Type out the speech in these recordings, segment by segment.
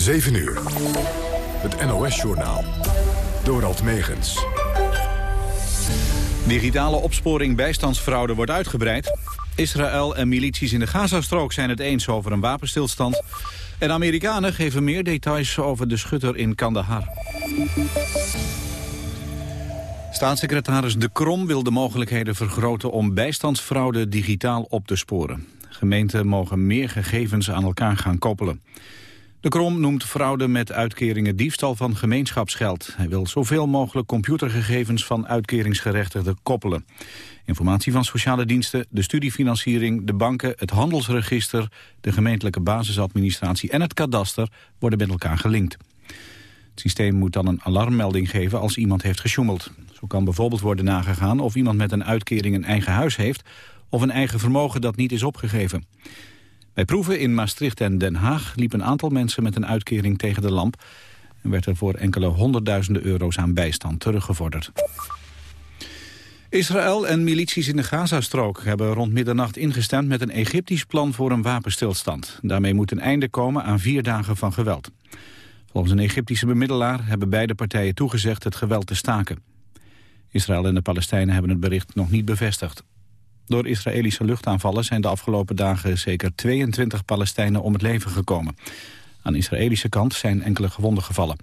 7 uur. Het NOS-journaal. Dorald Megens. Digitale opsporing bijstandsfraude wordt uitgebreid. Israël en milities in de Gazastrook zijn het eens over een wapenstilstand. En Amerikanen geven meer details over de schutter in Kandahar. Staatssecretaris De Krom wil de mogelijkheden vergroten om bijstandsfraude digitaal op te sporen. Gemeenten mogen meer gegevens aan elkaar gaan koppelen. De Krom noemt fraude met uitkeringen diefstal van gemeenschapsgeld. Hij wil zoveel mogelijk computergegevens van uitkeringsgerechtigden koppelen. Informatie van sociale diensten, de studiefinanciering, de banken, het handelsregister, de gemeentelijke basisadministratie en het kadaster worden met elkaar gelinkt. Het systeem moet dan een alarmmelding geven als iemand heeft gesjoemeld. Zo kan bijvoorbeeld worden nagegaan of iemand met een uitkering een eigen huis heeft of een eigen vermogen dat niet is opgegeven. Bij proeven in Maastricht en Den Haag liep een aantal mensen met een uitkering tegen de lamp en werd er voor enkele honderdduizenden euro's aan bijstand teruggevorderd. Israël en milities in de Gazastrook hebben rond middernacht ingestemd met een Egyptisch plan voor een wapenstilstand. Daarmee moet een einde komen aan vier dagen van geweld. Volgens een Egyptische bemiddelaar hebben beide partijen toegezegd het geweld te staken. Israël en de Palestijnen hebben het bericht nog niet bevestigd. Door Israëlische luchtaanvallen zijn de afgelopen dagen zeker 22 Palestijnen om het leven gekomen. Aan de Israëlische kant zijn enkele gewonden gevallen.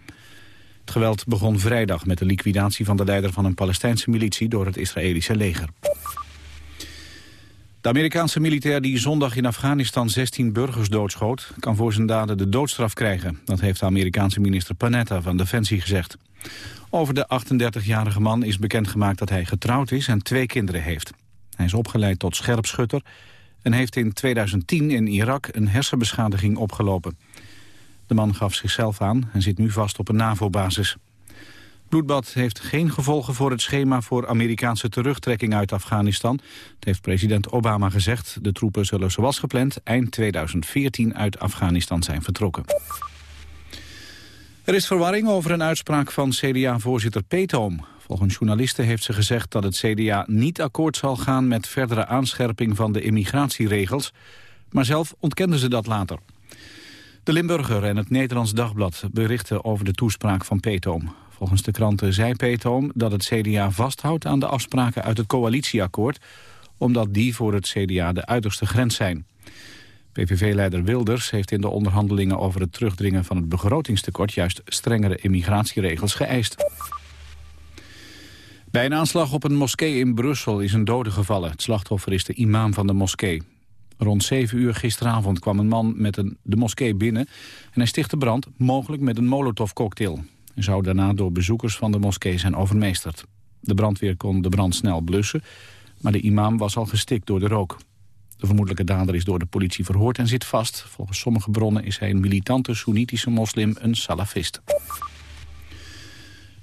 Het geweld begon vrijdag met de liquidatie van de leider van een Palestijnse militie door het Israëlische leger. De Amerikaanse militair die zondag in Afghanistan 16 burgers doodschoot... kan voor zijn daden de doodstraf krijgen. Dat heeft de Amerikaanse minister Panetta van Defensie gezegd. Over de 38-jarige man is bekendgemaakt dat hij getrouwd is en twee kinderen heeft. Hij is opgeleid tot scherpschutter en heeft in 2010 in Irak een hersenbeschadiging opgelopen. De man gaf zichzelf aan en zit nu vast op een NAVO-basis. Bloedbad heeft geen gevolgen voor het schema voor Amerikaanse terugtrekking uit Afghanistan. Dat heeft president Obama gezegd. De troepen zullen zoals gepland eind 2014 uit Afghanistan zijn vertrokken. Er is verwarring over een uitspraak van CDA-voorzitter Peetoom. Volgens journalisten heeft ze gezegd dat het CDA niet akkoord zal gaan met verdere aanscherping van de immigratieregels, maar zelf ontkende ze dat later. De Limburger en het Nederlands Dagblad berichten over de toespraak van Peetoom. Volgens de kranten zei Peetoom dat het CDA vasthoudt aan de afspraken uit het coalitieakkoord, omdat die voor het CDA de uiterste grens zijn. PVV-leider Wilders heeft in de onderhandelingen over het terugdringen van het begrotingstekort juist strengere immigratieregels geëist. Bij een aanslag op een moskee in Brussel is een dode gevallen. Het slachtoffer is de imam van de moskee. Rond 7 uur gisteravond kwam een man met een, de moskee binnen... en hij stichtte brand, mogelijk met een molotovcocktail. Hij zou daarna door bezoekers van de moskee zijn overmeesterd. De brandweer kon de brand snel blussen... maar de imam was al gestikt door de rook. De vermoedelijke dader is door de politie verhoord en zit vast. Volgens sommige bronnen is hij een militante Soenitische moslim, een salafist.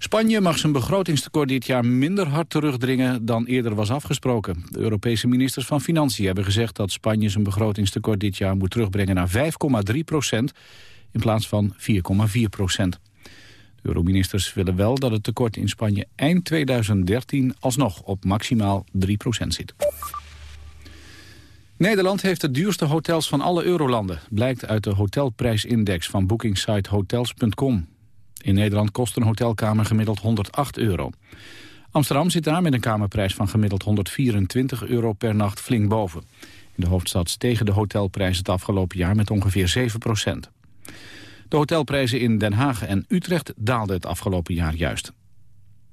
Spanje mag zijn begrotingstekort dit jaar minder hard terugdringen dan eerder was afgesproken. De Europese ministers van Financiën hebben gezegd dat Spanje zijn begrotingstekort dit jaar moet terugbrengen naar 5,3 procent in plaats van 4,4 procent. De euroministers willen wel dat het tekort in Spanje eind 2013 alsnog op maximaal 3 procent zit. Nederland heeft de duurste hotels van alle eurolanden, blijkt uit de hotelprijsindex van bookingsite hotels.com. In Nederland kost een hotelkamer gemiddeld 108 euro. Amsterdam zit daar met een kamerprijs van gemiddeld 124 euro per nacht flink boven. In de hoofdstad stegen de hotelprijzen het afgelopen jaar met ongeveer 7 procent. De hotelprijzen in Den Haag en Utrecht daalden het afgelopen jaar juist.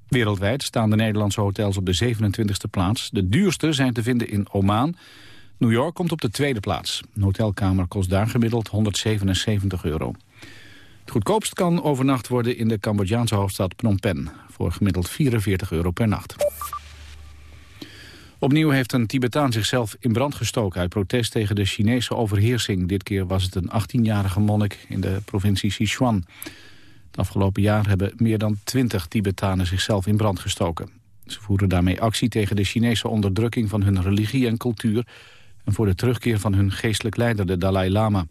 Wereldwijd staan de Nederlandse hotels op de 27e plaats. De duurste zijn te vinden in Oman. New York komt op de tweede plaats. Een hotelkamer kost daar gemiddeld 177 euro. Goedkoopst kan overnacht worden in de Cambodjaanse hoofdstad Phnom Penh... voor gemiddeld 44 euro per nacht. Opnieuw heeft een Tibetaan zichzelf in brand gestoken... uit protest tegen de Chinese overheersing. Dit keer was het een 18-jarige monnik in de provincie Sichuan. Het afgelopen jaar hebben meer dan 20 Tibetanen zichzelf in brand gestoken. Ze voeren daarmee actie tegen de Chinese onderdrukking van hun religie en cultuur... en voor de terugkeer van hun geestelijk leider, de Dalai Lama.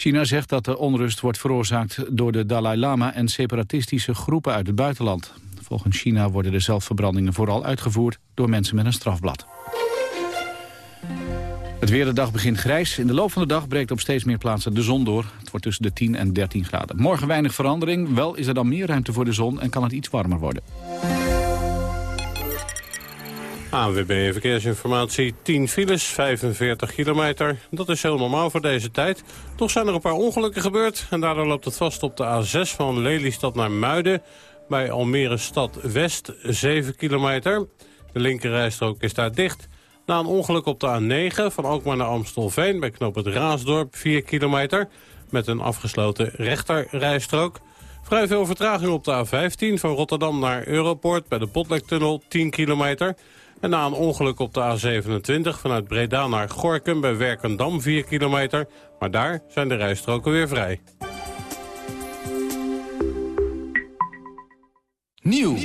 China zegt dat de onrust wordt veroorzaakt door de Dalai Lama en separatistische groepen uit het buitenland. Volgens China worden de zelfverbrandingen vooral uitgevoerd door mensen met een strafblad. Het weer de dag begint grijs. In de loop van de dag breekt op steeds meer plaatsen de zon door. Het wordt tussen de 10 en 13 graden. Morgen weinig verandering. Wel is er dan meer ruimte voor de zon en kan het iets warmer worden. ANWB Verkeersinformatie, 10 files, 45 kilometer. Dat is heel normaal voor deze tijd. Toch zijn er een paar ongelukken gebeurd. En daardoor loopt het vast op de A6 van Lelystad naar Muiden. Bij Almere Stad West, 7 kilometer. De linkerrijstrook is daar dicht. Na een ongeluk op de A9 van Alkmaar naar Amstelveen... bij knoop het Raasdorp, 4 kilometer. Met een afgesloten rechterrijstrook. Vrij veel vertraging op de A15 van Rotterdam naar Europoort... bij de Botlektunnel, 10 kilometer... En na een ongeluk op de A27 vanuit Breda naar Gorkum bij Werkendam 4 kilometer. Maar daar zijn de rijstroken weer vrij. Nieuw.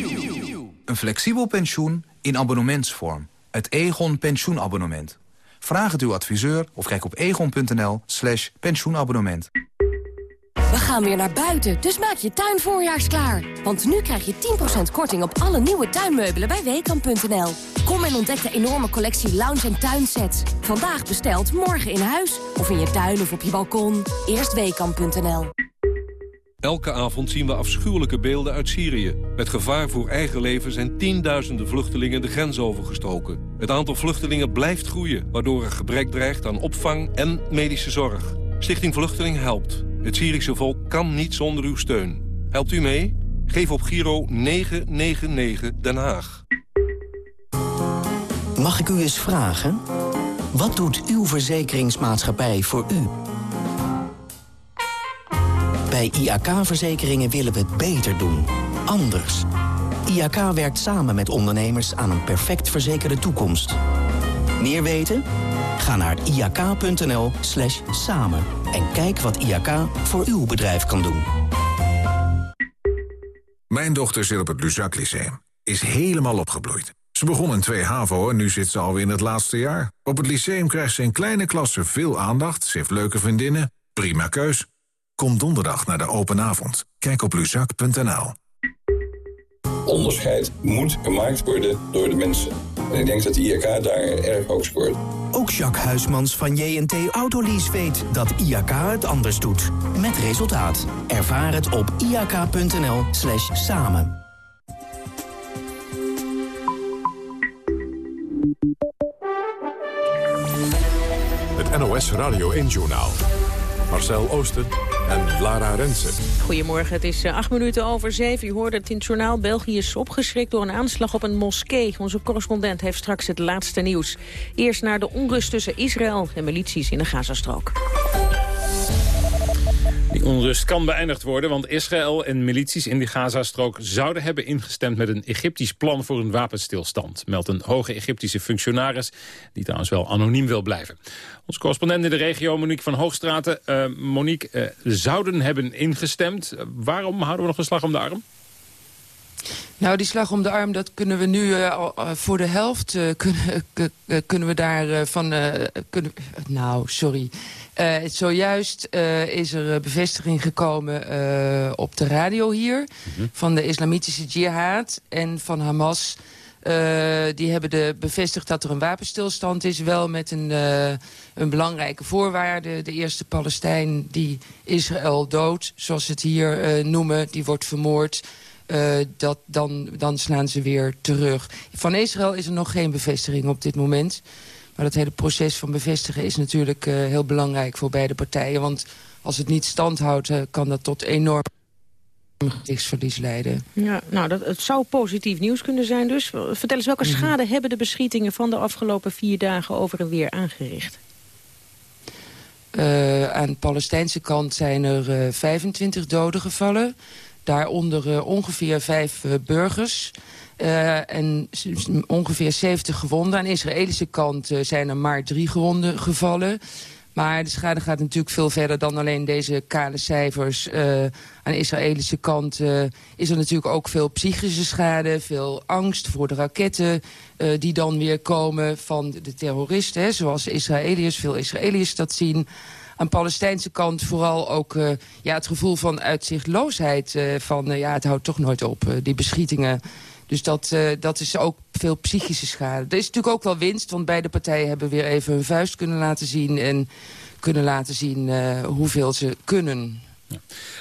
Een flexibel pensioen in abonnementsvorm. Het Egon pensioenabonnement. Vraag het uw adviseur of kijk op egon.nl slash pensioenabonnement. We gaan weer naar buiten, dus maak je tuin voorjaarsklaar. Want nu krijg je 10% korting op alle nieuwe tuinmeubelen bij Weekamp.nl. Kom en ontdek de enorme collectie lounge- en tuinsets. Vandaag besteld, morgen in huis. Of in je tuin of op je balkon. Eerst Weekamp.nl. Elke avond zien we afschuwelijke beelden uit Syrië. Met gevaar voor eigen leven zijn tienduizenden vluchtelingen de grens overgestoken. Het aantal vluchtelingen blijft groeien, waardoor er gebrek dreigt aan opvang en medische zorg. Stichting Vluchteling helpt. Het Syrische volk kan niet zonder uw steun. Helpt u mee? Geef op Giro 999 Den Haag. Mag ik u eens vragen? Wat doet uw verzekeringsmaatschappij voor u? Bij IAK-verzekeringen willen we het beter doen. Anders. IAK werkt samen met ondernemers aan een perfect verzekerde toekomst. Meer weten? Ga naar iak.nl slash samen en kijk wat IAK voor uw bedrijf kan doen. Mijn dochter zit op het Luzak Lyceum. Is helemaal opgebloeid. Ze begon in 2 HAVO en nu zit ze alweer in het laatste jaar. Op het lyceum krijgt ze in kleine klassen veel aandacht. Ze heeft leuke vriendinnen. Prima keus. Kom donderdag naar de open avond. Kijk op luzak.nl. Onderscheid moet gemaakt worden door de mensen. En ik denk dat de IRK daar erg hoog scoort. Ook Jacques Huismans van JNT Autolease weet dat IAK het anders doet. Met resultaat. Ervaar het op iak.nl slash samen. Het NOS Radio 1-journaal. Marcel Oosten en Lara Rensen. Goedemorgen, het is eh, acht minuten over zeven. U hoorde het in het journaal. België is opgeschrikt door een aanslag op een moskee. Onze correspondent heeft straks het laatste nieuws. Eerst naar de onrust tussen Israël en milities in de Gazastrook. Onrust kan beëindigd worden, want Israël en milities in de Gazastrook zouden hebben ingestemd met een Egyptisch plan voor een wapenstilstand, meldt een hoge Egyptische functionaris, die trouwens wel anoniem wil blijven. Onze correspondent in de regio, Monique van Hoogstraten. Uh, Monique, uh, zouden hebben ingestemd. waarom houden we nog een slag om de arm? Nou, die slag om de arm, dat kunnen we nu uh, voor de helft... kunnen, kunnen we daarvan... kunnen, nou, sorry. Uh, zojuist uh, is er bevestiging gekomen uh, op de radio hier... Mm -hmm. van de islamitische jihad en van Hamas... die hebben de bevestigd dat er een wapenstilstand is. Wel met een, een belangrijke voorwaarde. De eerste Palestijn die Israël dood, zoals ze het hier noemen... die wordt vermoord... Uh, dat, dan, dan slaan ze weer terug. Van Israël is er nog geen bevestiging op dit moment. Maar dat hele proces van bevestigen is natuurlijk uh, heel belangrijk voor beide partijen. Want als het niet standhoudt, uh, kan dat tot enorm gezichtsverlies leiden. Ja, nou, dat, het zou positief nieuws kunnen zijn dus. Vertel eens, welke mm -hmm. schade hebben de beschietingen van de afgelopen vier dagen over en weer aangericht? Uh, aan de Palestijnse kant zijn er 25 doden gevallen. Daaronder ongeveer vijf burgers... Uh, en ongeveer 70 gewonden. Aan de Israëlische kant uh, zijn er maar drie gewonden gevallen. Maar de schade gaat natuurlijk veel verder dan alleen deze kale cijfers. Uh, aan de Israëlische kant is er natuurlijk ook veel psychische schade. Veel angst voor de raketten die dan weer komen van de terroristen. Hè, zoals Israëliërs, veel Israëliërs dat zien aan de Palestijnse kant vooral ook ja, het gevoel van uitzichtloosheid. Van ja, het houdt toch nooit op. die beschietingen Dus dat, uh, dat is ook veel psychische schade. Er is natuurlijk ook wel winst, want beide partijen hebben weer even hun vuist kunnen laten zien... en kunnen laten zien uh, hoeveel ze kunnen. Ja.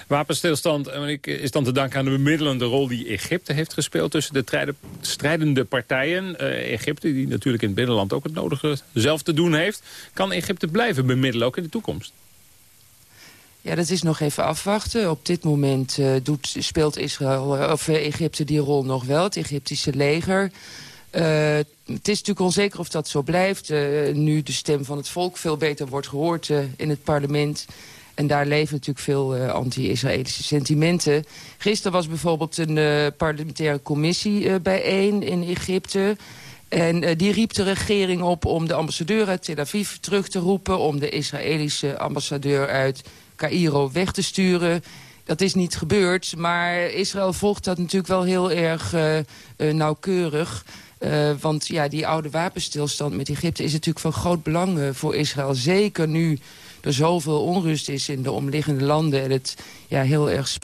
Wapenstilstand is dan te danken aan de bemiddelende rol die Egypte heeft gespeeld tussen de strijdende partijen. Egypte, die natuurlijk in het binnenland ook het nodige zelf te doen heeft. Kan Egypte blijven bemiddelen, ook in de toekomst? Ja, dat is nog even afwachten. Op dit moment uh, doet, speelt Israël, of, Egypte die rol nog wel, het Egyptische leger. Het is natuurlijk onzeker of dat zo blijft. Nu de stem van het volk veel beter wordt gehoord in het parlement... En daar leven natuurlijk veel anti-Israëlische sentimenten. Gisteren was bijvoorbeeld een parlementaire commissie bijeen in Egypte. En die riep de regering op om de ambassadeur uit Tel Aviv terug te roepen... om de Israëlische ambassadeur uit Cairo weg te sturen. Dat is niet gebeurd, maar Israël volgt dat natuurlijk wel heel erg nauwkeurig... Uh, want ja, die oude wapenstilstand met Egypte is natuurlijk van groot belang voor Israël. Zeker nu er zoveel onrust is in de omliggende landen... en het ja, heel erg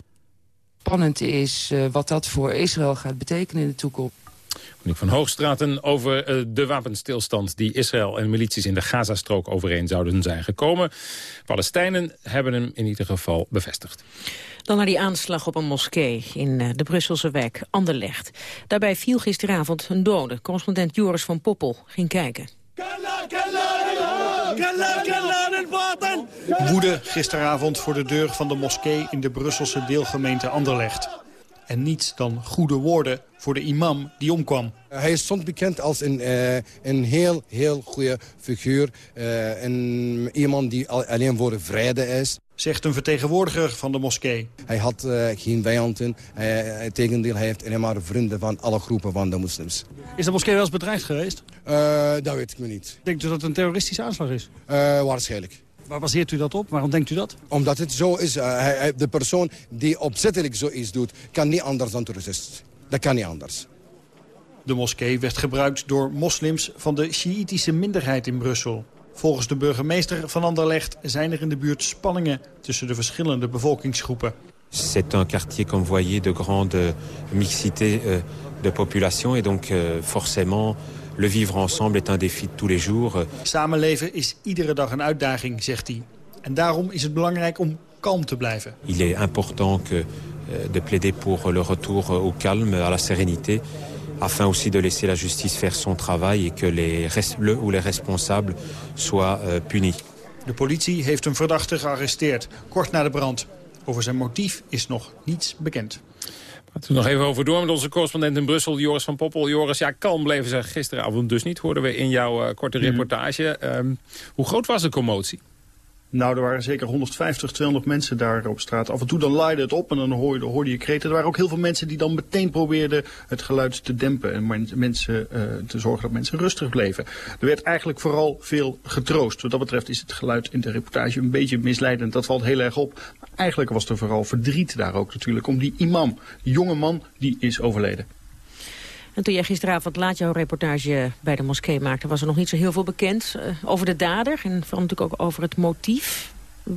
spannend is wat dat voor Israël gaat betekenen in de toekomst. Monique van Hoogstraten over uh, de wapenstilstand die Israël en milities in de Gazastrook overeen zouden zijn gekomen. Palestijnen hebben hem in ieder geval bevestigd. Dan naar die aanslag op een moskee in uh, de Brusselse wijk Anderlecht. Daarbij viel gisteravond een dode. Correspondent Joris van Poppel ging kijken. Woede gisteravond voor de deur van de moskee in de Brusselse deelgemeente Anderlecht. En niets dan goede woorden voor de imam die omkwam. Hij stond bekend als een, uh, een heel, heel goede figuur. Uh, een, iemand die alleen voor de vrede is. Zegt een vertegenwoordiger van de moskee. Hij had uh, geen vijanden. Hij, tegendeel, hij heeft alleen maar vrienden van alle groepen van de moslims. Is de moskee wel eens bedreigd geweest? dat weet ik me niet. Denkt u dat het een terroristische aanslag is? waarschijnlijk. Waar baseert u dat op? Waarom denkt u dat? Omdat het zo is. hij, de persoon die opzettelijk zoiets doet, kan niet anders dan terrorist. Dat kan niet anders. De moskee werd gebruikt door moslims van de Sjiïtische minderheid in Brussel. Volgens de burgemeester van Anderlecht zijn er in de buurt spanningen tussen de verschillende bevolkingsgroepen. C'est un quartier, comme vous voyez, de grande mixité euh, de population. Et donc, euh, forcément, le vivre ensemble est un défi de tous les jours. Samenleven is iedere dag een uitdaging, zegt hij. En daarom is het belangrijk om kalm te blijven. Il est important que, euh, de plaider pour le retour au calme, à la sérénité afin aussi de laisser la justice faire son travail et que les, le ou les responsables soient uh, punis. De politie heeft een verdachte gearresteerd, kort na de brand. Over zijn motief is nog niets bekend. Laten we nog even over door met onze correspondent in Brussel, Joris van Poppel. Joris, ja, kalm bleven ze gisteravond dus niet, hoorden we in jouw uh, korte reportage. Mm. Um, hoe groot was de commotie? Nou, er waren zeker 150, 200 mensen daar op straat. Af en toe dan laaide het op en dan hoorde, hoorde je kreten. Er waren ook heel veel mensen die dan meteen probeerden het geluid te dempen. En mensen uh, te zorgen dat mensen rustig bleven. Er werd eigenlijk vooral veel getroost. Wat dat betreft is het geluid in de reportage een beetje misleidend. Dat valt heel erg op. Maar eigenlijk was er vooral verdriet daar ook natuurlijk om die imam. Jonge man die is overleden. En toen jij gisteravond laat jouw reportage bij de moskee maakte... was er nog niet zo heel veel bekend uh, over de dader en vooral natuurlijk ook over het motief.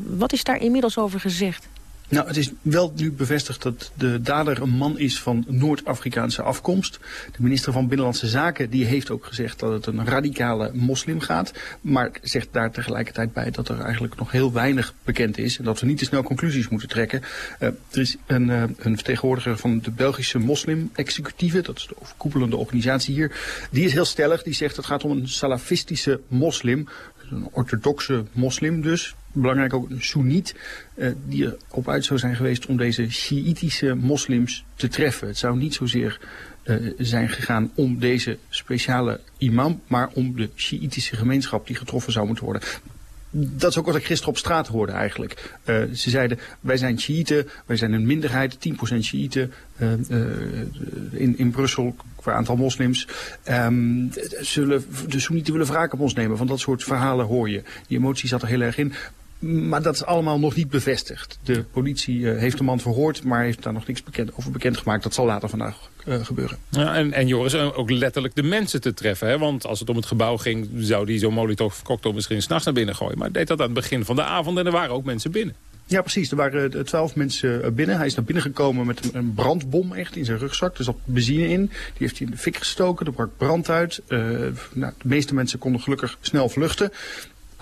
Wat is daar inmiddels over gezegd? Nou, het is wel nu bevestigd dat de dader een man is van Noord-Afrikaanse afkomst. De minister van Binnenlandse Zaken die heeft ook gezegd dat het een radicale moslim gaat. Maar zegt daar tegelijkertijd bij dat er eigenlijk nog heel weinig bekend is. En dat we niet te snel conclusies moeten trekken. Uh, er is een, uh, een, vertegenwoordiger van de Belgische moslim-executieve. Dat is de overkoepelende organisatie hier. Die is heel stellig. Die zegt het gaat om een salafistische moslim. Een orthodoxe moslim dus belangrijk ook een Soeniet, uh, die erop uit zou zijn geweest om deze Shiïtische moslims te treffen. Het zou niet zozeer uh, zijn gegaan om deze speciale imam, maar om de Shiïtische gemeenschap die getroffen zou moeten worden. Dat is ook wat ik gisteren op straat hoorde eigenlijk. Uh, ze zeiden, wij zijn Shiiten, wij zijn een minderheid, 10% Shiiten in, in Brussel qua aantal moslims. Um, zullen, de Soenieten willen wraak op ons nemen. Van dat soort verhalen hoor je. Die emotie zat er heel erg in. Maar dat is allemaal nog niet bevestigd. De politie uh, heeft de man verhoord, maar heeft daar nog niks bekend, over bekendgemaakt. Dat zal later vandaag uh, gebeuren. Ja, en, en Joris, ook letterlijk de mensen te treffen. Hè? Want als het om het gebouw ging, zou die zo'n molotov cocktail misschien s'nachts naar binnen gooien. Maar deed dat aan het begin van de avond en er waren ook mensen binnen. Ja, precies. Er waren twaalf mensen binnen. Hij is naar binnen gekomen met een, een brandbom echt in zijn rugzak. Er zat benzine in. Die heeft hij in de fik gestoken. Er brak brand uit. nou, de meeste mensen konden gelukkig snel vluchten.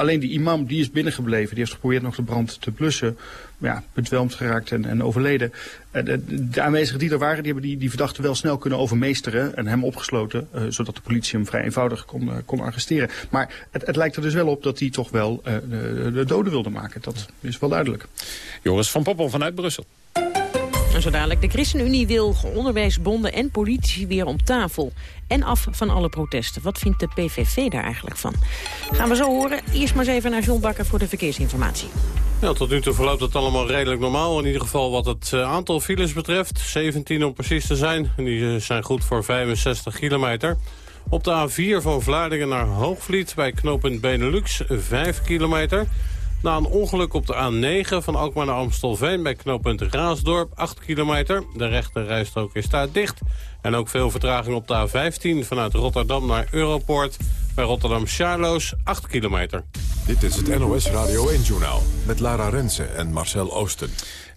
Alleen die imam die is binnengebleven. Die heeft geprobeerd nog de brand te blussen. Maar ja, bedwelmd geraakt en, en overleden. Eh, de, de, aanwezigen die er waren, die hebben die, die verdachte wel snel kunnen overmeesteren. En hem opgesloten. Uh, zodat de politie hem vrij eenvoudig kon, uh, kon arresteren. Maar het, het, lijkt er dus wel op dat hij toch wel de, de doden wilde maken. Dat is wel duidelijk. Joris van Poppel vanuit Brussel. En de ChristenUnie wil onderwijsbonden en politici weer om tafel. En af van alle protesten. Wat vindt de PVV daar eigenlijk van? Gaan we zo horen. Eerst maar eens even naar John Bakker voor de verkeersinformatie. Ja, tot nu toe verloopt het allemaal redelijk normaal. In ieder geval wat het eh, aantal files betreft. 17 om precies te zijn. Die eh, zijn goed voor 65 kilometer. Op de A4 van Vlaardingen naar Hoogvliet bij knooppunt Benelux 5 kilometer. Na een ongeluk op de A9 van Alkmaar naar Amstelveen... bij knooppunt Raasdorp, 8 kilometer. De rechte rijstrook is daar dicht. En ook veel vertraging op de A15 vanuit Rotterdam naar Europoort... bij Rotterdam-Charloes, 8 kilometer. Dit is het NOS Radio 1-journaal met Lara Rensen en Marcel Oosten.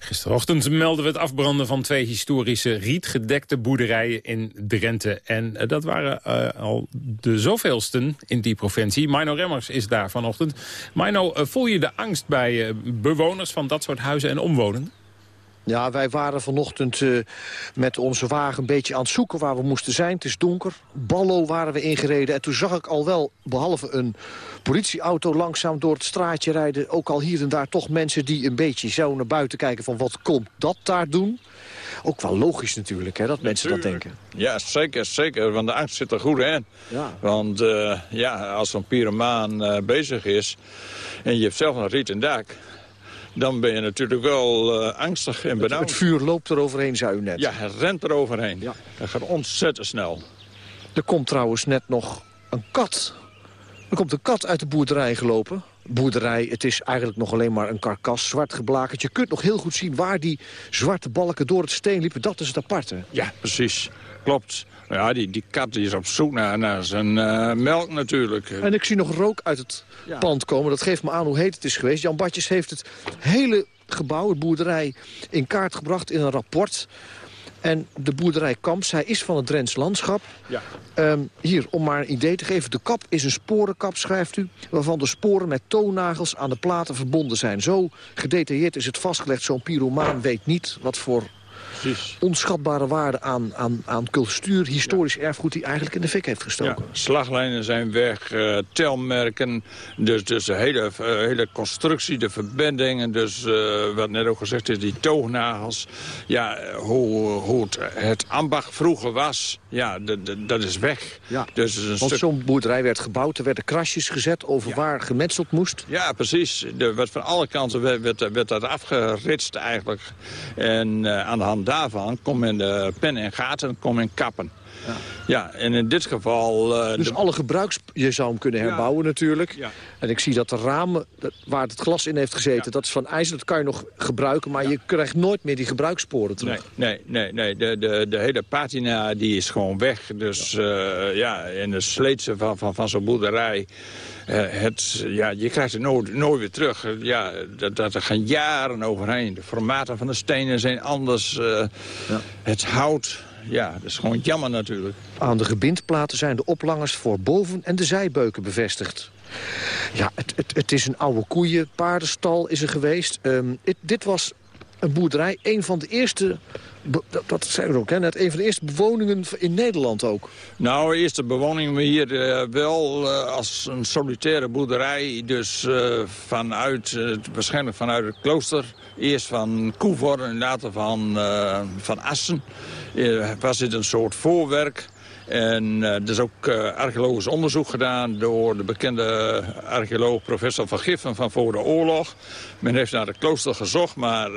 Gisterochtend melden we het afbranden van twee historische rietgedekte boerderijen in Drenthe. En uh, dat waren uh, al de zoveelsten in die provincie. Mino Remmers is daar vanochtend. Mino, uh, voel je de angst bij bewoners van dat soort huizen en omwonenden? Ja, wij waren vanochtend uh, met onze wagen een beetje aan het zoeken waar we moesten zijn. Het is donker. Ballo waren we ingereden. En toen zag ik al wel, behalve een politieauto langzaam door het straatje rijden... ook al hier en daar toch mensen die een beetje zo naar buiten kijken... van wat komt dat daar doen? Ook wel logisch natuurlijk, hè, dat mensen dat denken. Ja, zeker, zeker. Want de angst zit er goed in. Ja. Want uh, ja, als zo'n pyromaan uh, bezig is... en je hebt zelf een riet en dak dan ben je natuurlijk wel uh, angstig en benauwd. Het, het, vuur loopt er overheen, zei u net. Ja, het rent er overheen. Ja. Dat gaat ontzettend snel. Er komt trouwens net nog een kat. Er komt een kat uit de boerderij gelopen. Boerderij, het is eigenlijk nog alleen maar een karkas, zwart geblakerd. Je kunt nog heel goed zien waar die zwarte balken door het steen liepen. Dat is het aparte. Ja, precies. Klopt. Ja, die, die kat die is op zoek naar, naar zijn uh, melk natuurlijk. En ik zie nog rook uit het ja. pand komen. Dat geeft me aan hoe heet het is geweest. Jan Badjes heeft het hele gebouw, de boerderij, in kaart gebracht in een rapport. En de boerderij Kamps, hij is van het Drents landschap. Ja. Um, hier, om maar een idee te geven. De kap is een sporenkap, schrijft u... waarvan de sporen met toonnagels aan de platen verbonden zijn. Zo gedetailleerd is het vastgelegd. Zo'n pyromaan weet niet wat voor Precies. onschatbare waarde aan, aan, aan cultuur, historisch erfgoed... die eigenlijk in de fik heeft gestoken. Ja, slaglijnen zijn weg, uh, telmerken, dus, dus de hele, uh, hele constructie, de verbindingen... dus uh, wat net ook gezegd is, die toognagels. Ja, hoe, hoe het, het ambacht vroeger was, ja, dat is weg. Ja, dus een want stuk... zo'n boerderij werd gebouwd, er werden krasjes gezet... over ja. waar gemetseld moest. Ja, precies. Er werd van alle kanten werd, werd, werd dat afgeritst eigenlijk. En aan de hand daarvan kom men de pen en gaten kom men kappen. Ja. ja, en in dit geval... Uh, dus alle gebruiks... Je zou hem kunnen herbouwen ja. natuurlijk. Ja. En ik zie dat de ramen waar het glas in heeft gezeten... dat is van ijzer, dat kan je nog gebruiken... maar je krijgt nooit meer die gebruikssporen terug. Nee, nee, nee. nee. De, de, de hele patina die is gewoon weg. Dus ja, uh, ja en de sleetse van, van, van zo'n boerderij... Uh, het, ja, je krijgt het nooit, nooit weer terug. Ja, dat, dat, er gaan jaren overheen. De formaten van de stenen zijn anders. Ja. Het hout, ja, dat is gewoon jammer natuurlijk. Aan de gebindplaten zijn de oplangers voor boven- en de zijbeuken bevestigd. Ja, het, het, het is een oude koeien, paardenstal is er geweest. Um, het, dit was een boerderij, een van de eerste dat, dat zijn we ook, hè? Net een van de eerste bewoningen in Nederland ook. Nou, de eerste bewoningen hier uh, wel uh, als een solitaire boerderij. Dus uh, vanuit, waarschijnlijk vanuit het klooster. Eerst van Koevoort en later van, van Assen. Was dit een soort voorwerk. En uh, er is ook uh, archeologisch onderzoek gedaan door de bekende archeoloog professor Van Giffen van voor de oorlog. Men heeft naar het klooster gezocht, maar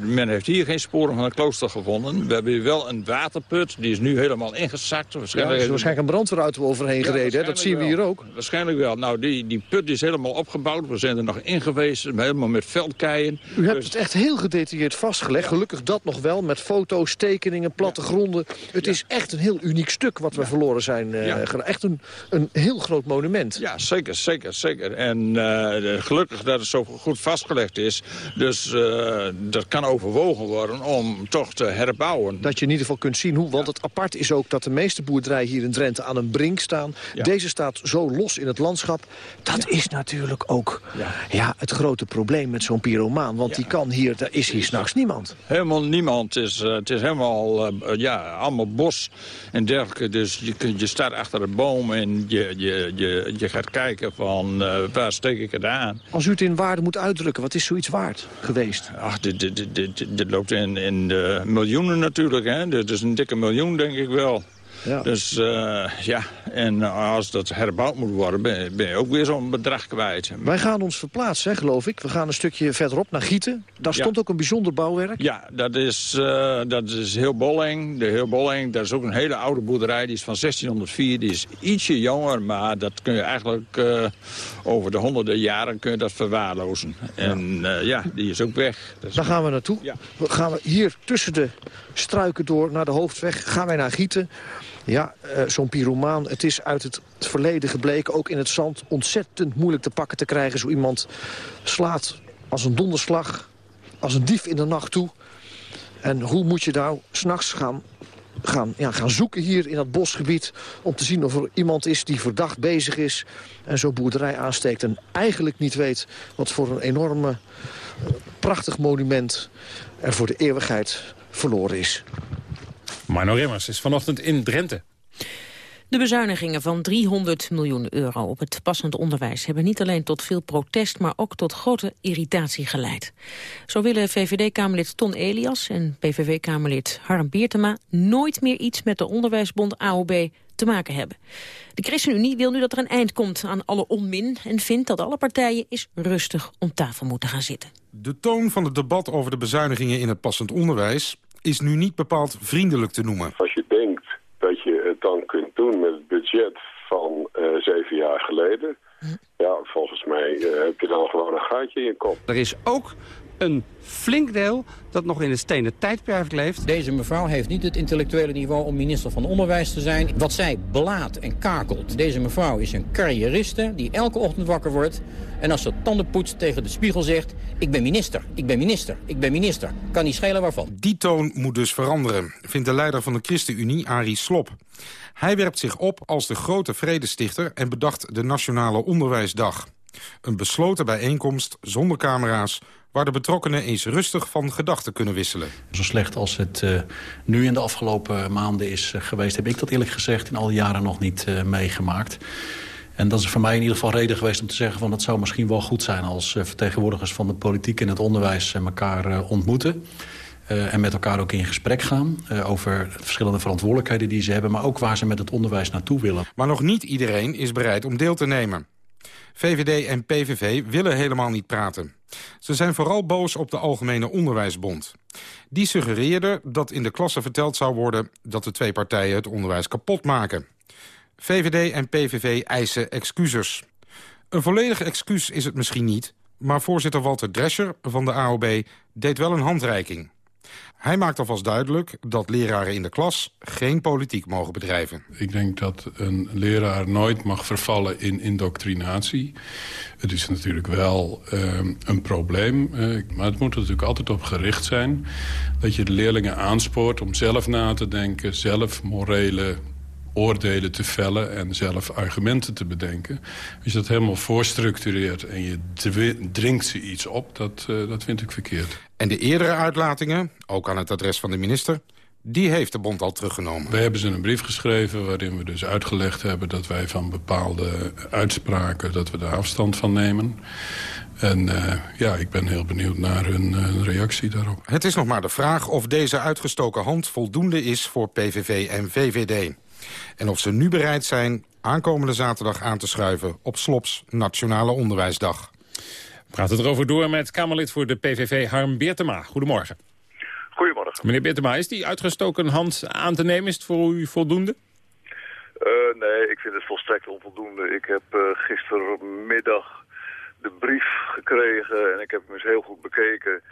men heeft hier geen sporen van het klooster gevonden. We hebben hier wel een waterput, die is nu helemaal ingezakt. Waarschijnlijk, ja, er is waarschijnlijk een brandweerauto overheen ja, gereden, dat zien we hier ook. Waarschijnlijk wel. Nou, die, die put is helemaal opgebouwd. We zijn er nog in geweest, helemaal met veldkeien. U hebt dus... het echt heel gedetailleerd vastgelegd. Gelukkig dat nog wel, met foto's, tekeningen, plattegronden. Het is echt een heel uniek stuk wat we verloren zijn. Ja. Echt een, een heel groot monument. Ja, zeker, zeker, zeker. En eh, gelukkig dat het zo goed vastgelegd is. Dus eh dat kan overwogen worden om toch te herbouwen. Dat je in ieder geval kunt zien hoe. Want het apart is ook dat de meeste boerderijen hier in Drenthe aan een brink staan. Deze staat zo los in het landschap. Dat is natuurlijk ook ja. het grote probleem met zo'n pyromaan. Want die kan hier, daar is hier s'nachts niemand. Helemaal niemand. Het is, eh, het is helemaal eh, ja, allemaal bos en dergelijke. Dus je, kunt- je staat achter een boom en je, je, je, je gaat kijken van eh, waar steek ik het aan. Als u het in waarde moet uitdrukken, wat is zoiets waard geweest? Ach, dit, dit, dit, dit, dit loopt in, in de miljoenen natuurlijk. Hè? Dit is een dikke miljoen, denk ik wel. Ja. Dus eh, ja, en als dat herbouwd moet worden, ben, je- ben je ook weer zo'n bedrag kwijt. Wij gaan ons verplaatsen, hè, geloof ik. We gaan een stukje verderop naar Gieten. Daar Ja. stond ook een bijzonder bouwwerk. Ja, dat is, eh, dat is heel Bolling. De heel Bolling, dat is ook een hele oude boerderij. Die is van 1604. Die is ietsje jonger, maar dat kun je eigenlijk eh, over de honderden jaren kun je dat verwaarlozen. En eh, ja, die is ook weg. Is- Daar gaan we naartoe. We gaan hier tussen de struiken door naar de hoofdweg. Gaan wij naar Gieten. Ja, eh, zo'n pyromaan. Het is uit het verleden gebleken, ook in het zand... ontzettend moeilijk te pakken te krijgen. Zo iemand slaat als een donderslag, als een dief in de nacht toe. En hoe moet je nou s'nachts gaan, gaan, ja, gaan zoeken hier in dat bosgebied... om te zien of er iemand is die verdacht bezig is... en zo'n boerderij aansteekt en eigenlijk niet weet... wat voor een enorme, eh, prachtig monument er voor de eeuwigheid verloren is. Marno Remmers is vanochtend in Drenthe. De bezuinigingen van 300 miljoen euro op het passend onderwijs... hebben niet alleen tot veel protest, maar ook tot grote irritatie geleid. Zo willen VVD-Kamerlid Ton Elias en PVV-Kamerlid Harm Beertema... nooit meer iets met de onderwijsbond AOB te maken hebben. De ChristenUnie wil nu dat er een eind komt aan alle onmin... en vindt dat alle partijen eens rustig om tafel moeten gaan zitten. De toon van het debat over de bezuinigingen in het passend onderwijs... is nu niet bepaald vriendelijk te noemen. Als je denkt dat je het dan kunt doen met het budget van eh, zeven jaar geleden... ja, volgens mij eh, heb je dan gewoon een gaatje in je kop. Er is ook een flink deel dat nog in het stenen tijdperk leeft. Deze mevrouw heeft niet het intellectuele niveau om minister van Onderwijs te zijn. Wat zij belaadt en kakelt. Deze mevrouw is een carrieriste die elke ochtend wakker wordt... en als ze tanden poetst tegen de spiegel zegt... ik ben minister, ik ben minister, ik ben minister. Kan niet schelen waarvan. Die toon moet dus veranderen, vindt de leider van de ChristenUnie, Arie Slop. Hij werpt zich op als de grote vredestichter en bedacht de Nationale Onderwijsdag. Een besloten bijeenkomst zonder camera's waar de betrokkenen eens rustig van gedachten kunnen wisselen. Zo slecht als het uh, nu in de afgelopen maanden is uh, geweest... heb ik dat eerlijk gezegd in al die jaren nog niet uh, meegemaakt. En dat is voor mij in ieder geval reden geweest om te zeggen... van het zou misschien wel goed zijn als vertegenwoordigers van de politiek en het onderwijs... elkaar ontmoeten. En met elkaar ook in gesprek gaan over verschillende verantwoordelijkheden die ze hebben... maar ook waar ze met het onderwijs naartoe willen. Maar nog niet iedereen is bereid om deel te nemen. VVD en PVV willen helemaal niet praten. Ze zijn vooral boos op de Algemene Onderwijsbond. Die suggereerde dat in de klasse verteld zou worden... dat de twee partijen het onderwijs kapot maken. VVD en PVV eisen excuses. Een volledig excuus is het misschien niet... maar voorzitter Walter Drescher van de AOB deed wel een handreiking. Hij maakt alvast duidelijk dat leraren in de klas geen politiek mogen bedrijven. Ik denk dat een leraar nooit mag vervallen in indoctrinatie. Het is natuurlijk wel uh, een probleem, uh, maar het moet er natuurlijk altijd op gericht zijn... dat je de leerlingen aanspoort om zelf na te denken, zelf morele oordelen te vellen en zelf argumenten te bedenken. Als je dat helemaal voorstructureert en je dringt ze iets op, dat, uh, dat vind ik verkeerd. En de eerdere uitlatingen, ook aan het adres van de minister... die heeft de bond al teruggenomen. We hebben ze een brief geschreven waarin we dus uitgelegd hebben... dat wij van bepaalde uitspraken dat we daar afstand van nemen. En uh, ja, ik ben heel benieuwd naar hun uh, reactie daarop. Het is nog maar de vraag of deze uitgestoken hand voldoende is voor PVV en VVD. En of ze nu bereid zijn aankomende zaterdag aan te schuiven... op Slops Nationale Onderwijsdag. We praten erover door met Kamerlid voor de PVV Harm Beertema. Goedemorgen. Goedemorgen. Meneer Beertema, is die uitgestoken hand aan te nemen? Is het voor u voldoende? Uh, nee, ik vind het volstrekt onvoldoende. Ik heb uh, gistermiddag de brief gekregen en ik heb hem eens heel goed bekeken.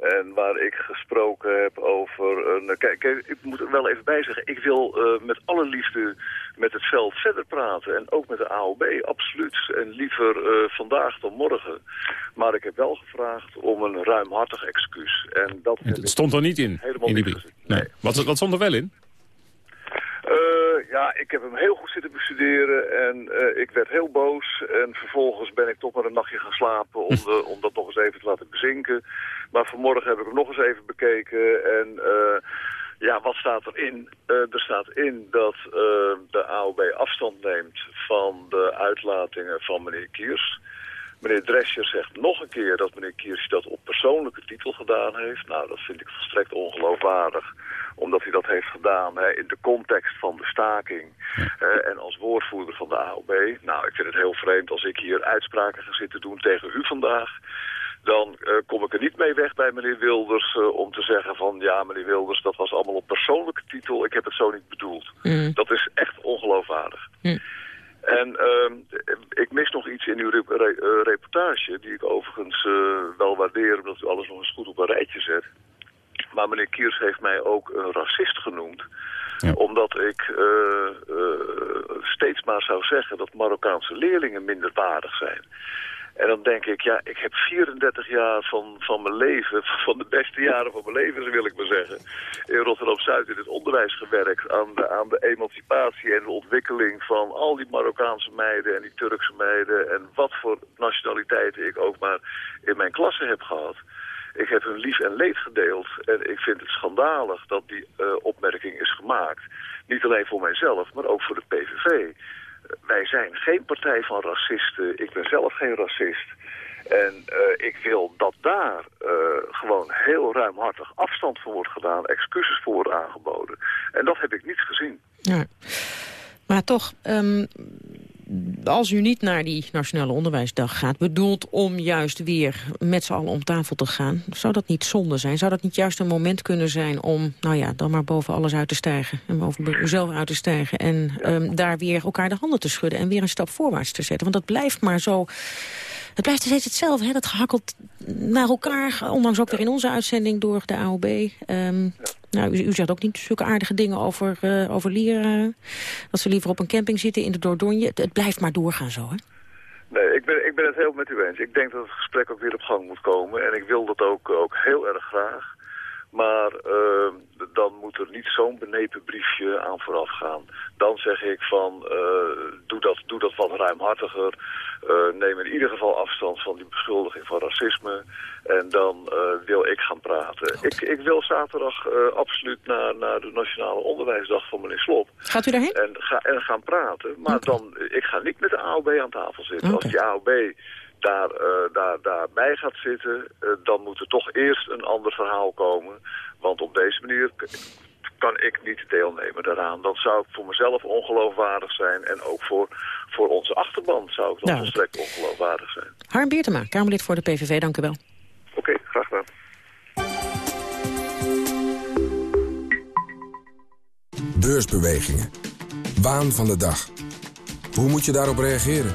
En waar ik gesproken heb over... Een, kijk, ik moet er wel even bij zeggen. Ik wil uh, met alle liefde met het veld verder praten. En ook met de AOB, absoluut. En liever uh, vandaag dan morgen. Maar ik heb wel gevraagd om een ruimhartig excuus. En dat het stond er niet in, helemaal in die niet brief. Nee. Wat, wat stond er wel in? Uh, ja, ik heb hem heel goed zitten bestuderen en uh, ik werd heel boos. En vervolgens ben ik toch maar een nachtje gaan slapen om, de, om dat nog eens even te laten bezinken. Maar vanmorgen heb ik hem nog eens even bekeken en... Uh, ja, wat staat erin? Er staat in dat de AOB afstand neemt van de uitlatingen van meneer Kiers. Meneer Drescher zegt nog een keer dat meneer Kiers dat op persoonlijke titel gedaan heeft. Nou, dat vind ik volstrekt ongeloofwaardig omdat hij dat heeft gedaan hè, in de context van de staking uh, en als woordvoerder van de AOB. Nou, ik vind het heel vreemd als ik hier uitspraken ga zitten doen tegen u vandaag dan uh, kom ik er niet mee weg bij meneer Wilders uh, om te zeggen van ja meneer Wilders dat was allemaal op persoonlijke titel, ik heb het zo niet bedoeld. Mm. Dat is echt ongeloofwaardig. Mm. En uh, ik mis nog iets in uw re re reportage, die ik overigens wel waardeer omdat u alles nog eens goed op een rijtje zet. Maar meneer Kiers heeft mij ook een racist genoemd. Ja. Omdat ik steeds maar zou zeggen dat Marokkaanse leerlingen minder waardig zijn. En dan denk ik, ja, ik heb 34 jaar van, van mijn leven, van de beste jaren van mijn leven, wil ik maar zeggen, in Rotterdam-Zuid in het onderwijs gewerkt aan de, aan de emancipatie en de ontwikkeling van al die Marokkaanse meiden en die Turkse meiden en wat voor nationaliteiten ik ook maar in mijn klasse heb gehad. Ik heb hun lief en leed gedeeld en ik vind het schandalig dat die uh, opmerking is gemaakt. Niet alleen voor mijzelf, maar ook voor de PVV wij zijn geen partij van racisten. Ik ben zelf geen racist. En uh, ik wil dat daar uh, gewoon heel ruimhartig afstand van wordt gedaan, excuses voor worden aangeboden. En dat heb ik niet gezien. Ja. Maar toch, um, als u niet naar die Nationale Onderwijsdag gaat... bedoeld om juist weer met z'n allen om tafel te gaan... zou dat niet zonde zijn? Zou dat niet juist een moment kunnen zijn om... nou ja, dan maar boven alles uit te stijgen... en boven uzelf uit te stijgen... en um, daar weer elkaar de handen te schudden... en weer een stap voorwaarts te zetten? Want dat blijft maar zo... Het blijft steeds hetzelfde, hè? dat gehakkeld naar elkaar. Ondanks ook weer in onze uitzending door de AOB. Um, nou, u, u, zegt ook niet zulke aardige dingen over, uh, over leraren. Dat ze liever op een camping zitten in de Dordogne. Het, het blijft maar doorgaan zo, hè? Nee, ik ben, ik ben het heel met u eens. Ik denk dat het gesprek ook weer op gang moet komen. En ik wil dat ook, ook heel erg graag. Maar uh, dan moet er niet zo'n benepen briefje aan vooraf gaan. Dan zeg ik van, uh, doe, dat, doe dat wat ruimhartiger. Uh, neem in ieder geval afstand van die beschuldiging van racisme. En dan uh, wil ik gaan praten. Ik, ik, wil zaterdag absoluut naar, naar de Nationale Onderwijsdag van meneer Slop. Gaat u daarheen? En, ga, en gaan praten. Maar okay. dan, ik ga niet met de AOB aan tafel zitten. Okay. Als die AOB daar, uh, daar, daarbij gaat zitten, uh, dan moet er toch eerst een ander verhaal komen. Want op deze manier kan ik niet deelnemen daaraan. Dat zou voor mezelf ongeloofwaardig zijn. En ook voor, voor onze achterban zou het nou, volstrekt ongeloofwaardig zijn. Harm Beertema, Kamerlid voor de PVV, dank u wel. Oké, okay, graag gedaan. Beursbewegingen. Waan van de dag. Hoe moet je daarop reageren?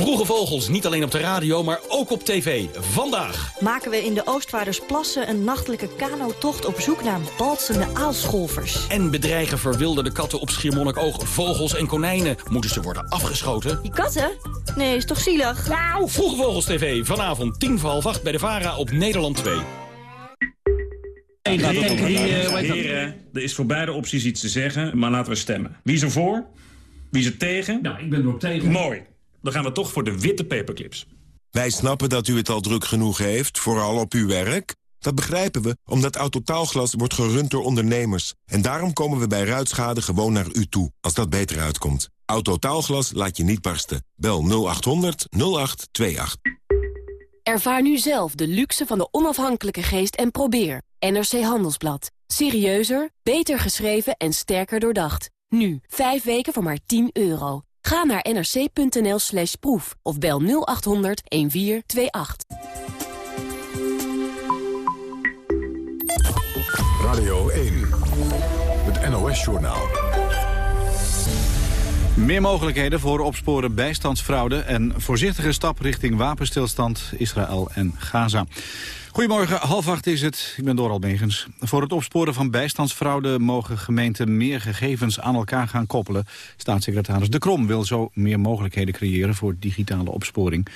Vroege Vogels, niet alleen op de radio, maar ook op tv. Vandaag maken we in de Oostvaardersplassen een nachtelijke kanotocht op zoek naar balsende aalscholvers. En bedreigen verwilderde katten op Schiermonnikoog vogels en konijnen. Moeten ze worden afgeschoten? Die katten? Nee, is toch zielig? Nou, Vroege Vogels TV, vanavond tien voor half acht bij de VARA op Nederland 2. Heren, er is voor beide opties iets te zeggen, maar laten we stemmen. Wie is er voor? Wie is er tegen? Nou, ik ben er ook tegen. Mooi. Dan gaan we toch voor de witte paperclips. Wij snappen dat u het al druk genoeg heeft, vooral op uw werk. Dat begrijpen we, omdat Autotaalglas wordt gerund door ondernemers. En daarom komen we bij ruitschade gewoon naar u toe, als dat beter uitkomt. Autotaalglas laat je niet barsten. Bel 0800 0828. Ervaar nu zelf de luxe van de onafhankelijke geest en probeer. NRC Handelsblad. Serieuzer, beter geschreven en sterker doordacht. Nu, 5 weken voor maar 10 euro. Ga naar nrc.nl slash proef of bel 0800 1428. Radio 1, het NOS-journaal. Meer mogelijkheden voor opsporen bijstandsfraude... en voorzichtige stap richting wapenstilstand Israël en Gaza. Goedemorgen, half acht is het. Ik ben Doral Megens. Voor het opsporen van bijstandsfraude mogen gemeenten meer gegevens aan elkaar gaan koppelen. Staatssecretaris De Krom wil zo meer mogelijkheden creëren voor digitale opsporing.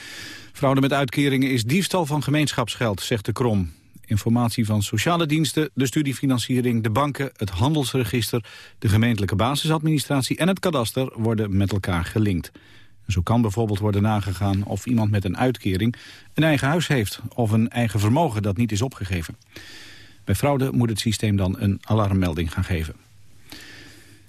Fraude met uitkeringen is diefstal van gemeenschapsgeld, zegt De Krom. Informatie van sociale diensten, de studiefinanciering, de banken, het handelsregister, de gemeentelijke basisadministratie en het kadaster worden met elkaar gelinkt. Zo kan bijvoorbeeld worden nagegaan of iemand met een uitkering een eigen huis heeft of een eigen vermogen dat niet is opgegeven. Bij fraude moet het systeem dan een alarmmelding gaan geven.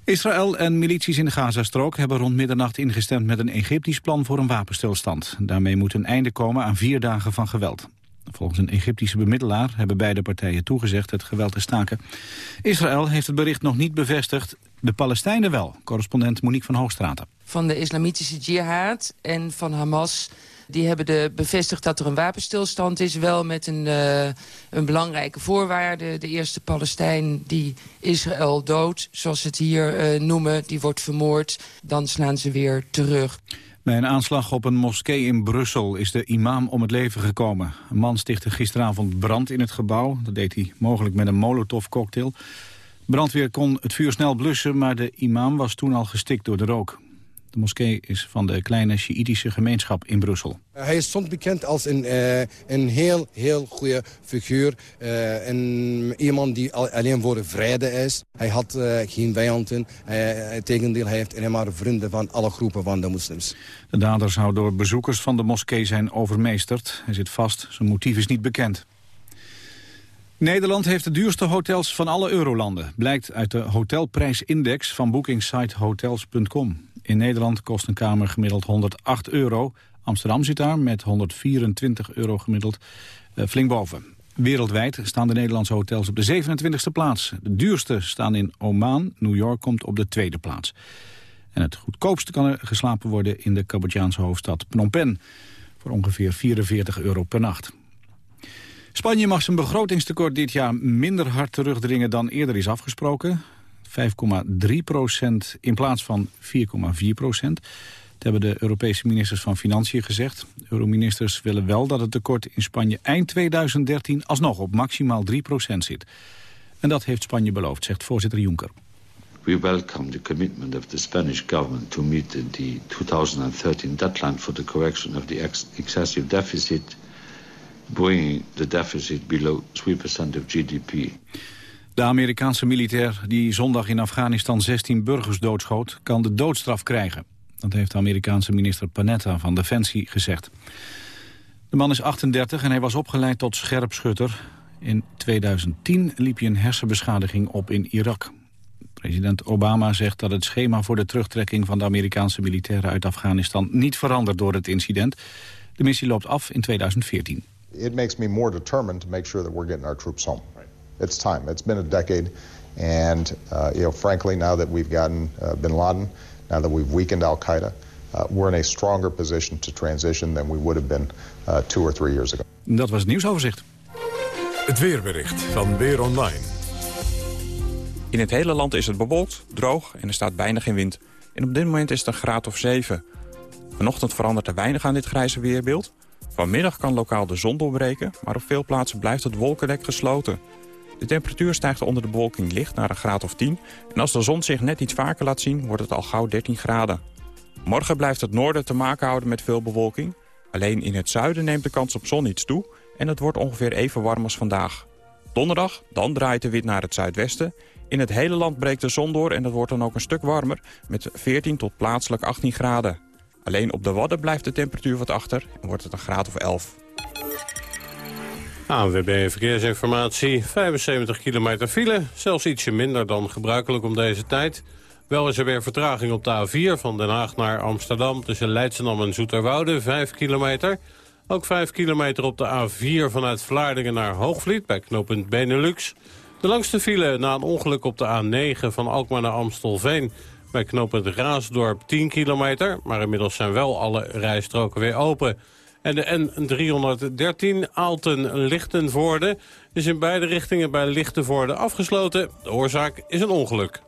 Israël en milities in de Gazastrook hebben rond middernacht ingestemd met een Egyptisch plan voor een wapenstilstand. Daarmee moet een einde komen aan vier dagen van geweld. Volgens een Egyptische bemiddelaar hebben beide partijen toegezegd het geweld te staken. Israël heeft het bericht nog niet bevestigd, de Palestijnen wel. Correspondent Monique van Hoogstraten. Van de islamitische jihad en van Hamas... Die hebben de bevestigd dat er een wapenstilstand is. Wel met een, uh, een belangrijke voorwaarde. De eerste Palestijn die Israël doodt, zoals ze het hier uh, noemen, die wordt vermoord. Dan slaan ze weer terug. Bij een aanslag op een moskee in Brussel is de imam om het leven gekomen. Een man stichtte gisteravond brand in het gebouw. Dat deed hij mogelijk met een molotovcocktail. Brandweer kon het vuur snel blussen, maar de imam was toen al gestikt door de rook. De moskee is van de kleine Sjiïtische gemeenschap in Brussel. Hij stond bekend als een, uh, een heel, heel goede figuur. Een, iemand die alleen voor vrede is. Hij had geen vijanden. tegendeel, hij heeft alleen maar vrienden van alle groepen van de moslims. De dader zou door bezoekers van de moskee zijn overmeesterd. Hij zit vast, zijn motief is niet bekend. Nederland heeft de duurste hotels van alle eurolanden. Blijkt uit de hotelprijsindex van bookingsite hotels.com. In Nederland kost een kamer gemiddeld 108 euro. Amsterdam zit daar met 124 euro gemiddeld uh, flink boven. Wereldwijd staan de Nederlandse hotels op de 27e plaats. De duurste staan in Oman. New York komt op de tweede plaats. En het goedkoopste kan er geslapen worden in de Cambodjaanse hoofdstad Phnom Penh. Voor ongeveer 44 euro per nacht. Spanje mag zijn begrotingstekort dit jaar minder hard terugdringen dan eerder is afgesproken. 5,3 procent in plaats van 4,4 procent. Dat hebben de Europese ministers van Financiën gezegd. Euroministers willen wel dat het tekort in Spanje eind 2013 alsnog op maximaal 3 procent zit. En dat heeft Spanje beloofd, zegt voorzitter Juncker. We welcome the commitment of the Spanish government to meet the 2013 deadline for the correction of the excessive deficit, bringing the deficit below 3% of GDP. De Amerikaanse militair die zondag in Afghanistan 16 burgers doodschoot... kan de doodstraf krijgen. Dat heeft de Amerikaanse minister Panetta van Defensie gezegd. De man is 38 en hij was opgeleid tot scherpschutter. In 2010 liep hij een hersenbeschadiging op in Irak. President Obama zegt dat het schema voor de terugtrekking van de Amerikaanse militairen uit Afghanistan niet verandert door het incident. De missie loopt af in 2014. It makes me more determined to make sure that we're getting our troops home. It's time. It's been a decade. And, uh, you know, frankly, now that we've gotten uh, bin Laden, now that we've weakened Al Qaeda, uh, we're in a stronger position to transition than we would have been uh, two or three years ago. Dat was het nieuwsoverzicht. Het weerbericht van Weer Online. In het hele land is het bewolkt, droog en er staat bijna geen wind. En op dit moment is het een graad of 7. Vanochtend verandert er weinig aan dit grijze weerbeeld. Vanmiddag kan lokaal de zon doorbreken, maar op veel plaatsen blijft het wolkendek gesloten. De temperatuur stijgt onder de bewolking licht naar een graad of 10... en als de zon zich net iets vaker laat zien, wordt het al gauw 13 graden. Morgen blijft het noorden te maken houden met veel bewolking. Alleen in het zuiden neemt de kans op zon iets toe... en het wordt ongeveer even warm als vandaag. Donderdag, dan draait de wind naar het zuidwesten. In het hele land breekt de zon door en het wordt dan ook een stuk warmer... met 14 tot plaatselijk 18 graden. Alleen op de Wadden blijft de temperatuur wat achter en wordt het een graad of 11. ANWB Verkeersinformatie, 75 kilometer file. Zelfs ietsje minder dan gebruikelijk om deze tijd. Wel is er weer vertraging op de A4 van Den Haag naar Amsterdam... tussen Leidschendam en Zoeterwoude, 5 kilometer. Ook 5 kilometer op de A4 vanuit Vlaardingen naar Hoogvliet bij knooppunt Benelux. De langste file na een ongeluk op de A9 van Alkmaar naar Amstelveen... bij knooppunt Raasdorp 10 kilometer. Maar inmiddels zijn wel alle rijstroken weer open. En de N313 Aalten-Lichtenvoorde is in beide richtingen bij Lichtenvoorde afgesloten. De oorzaak is een ongeluk.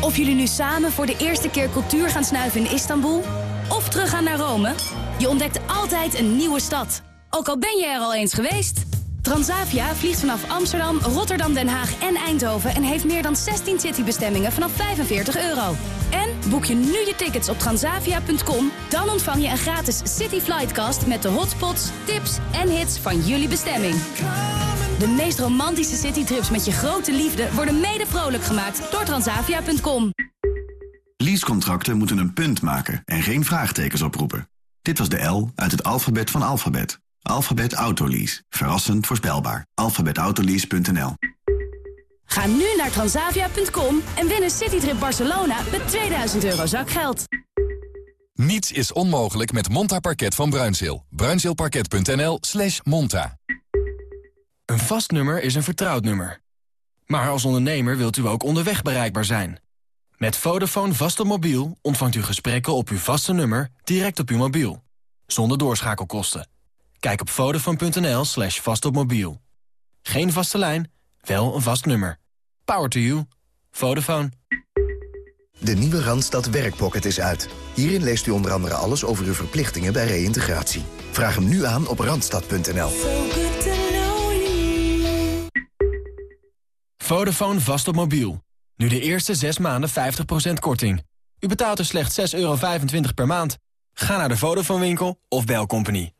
Of jullie nu samen voor de eerste keer cultuur gaan snuiven in Istanbul... of teruggaan naar Rome, je ontdekt altijd een nieuwe stad. Ook al ben je er al eens geweest. Transavia vliegt vanaf Amsterdam, Rotterdam, Den Haag en Eindhoven... en heeft meer dan 16 citybestemmingen vanaf 45 euro. En boek je nu je tickets op transavia.com... dan ontvang je een gratis City Flightcast met de hotspots, tips en hits van jullie bestemming. De meest romantische citytrips met je grote liefde... worden mede vrolijk gemaakt door transavia.com. Leasecontracten moeten een punt maken en geen vraagtekens oproepen. Dit was de L uit het alfabet van alfabet. Alphabet Autolease. Verrassend voorspelbaar. alphabetautolease.nl Ga nu naar transavia.com en win een citytrip Barcelona met 2000 euro zakgeld. Niets is onmogelijk met Monta Parket van Bruinzeel. Bruinzeelparket.nl slash monta. Een vast nummer is een vertrouwd nummer. Maar als ondernemer wilt u ook onderweg bereikbaar zijn. Met Vodafone vast op mobiel ontvangt u gesprekken op uw vaste nummer direct op uw mobiel. Zonder doorschakelkosten. Kijk op vodafone.nl slash vastopmobiel. Geen vaste lijn, wel een vast nummer. Power to you. Vodafone. De nieuwe Randstad Werkpocket is uit. Hierin leest u onder andere alles over uw verplichtingen bij reïntegratie. Vraag hem nu aan op randstad.nl. Vodafone vast op mobiel. Nu de eerste 6 maanden 50% korting. U betaalt er slechts 6,25 euro per maand. Ga naar de Vodafone winkel of bel Company.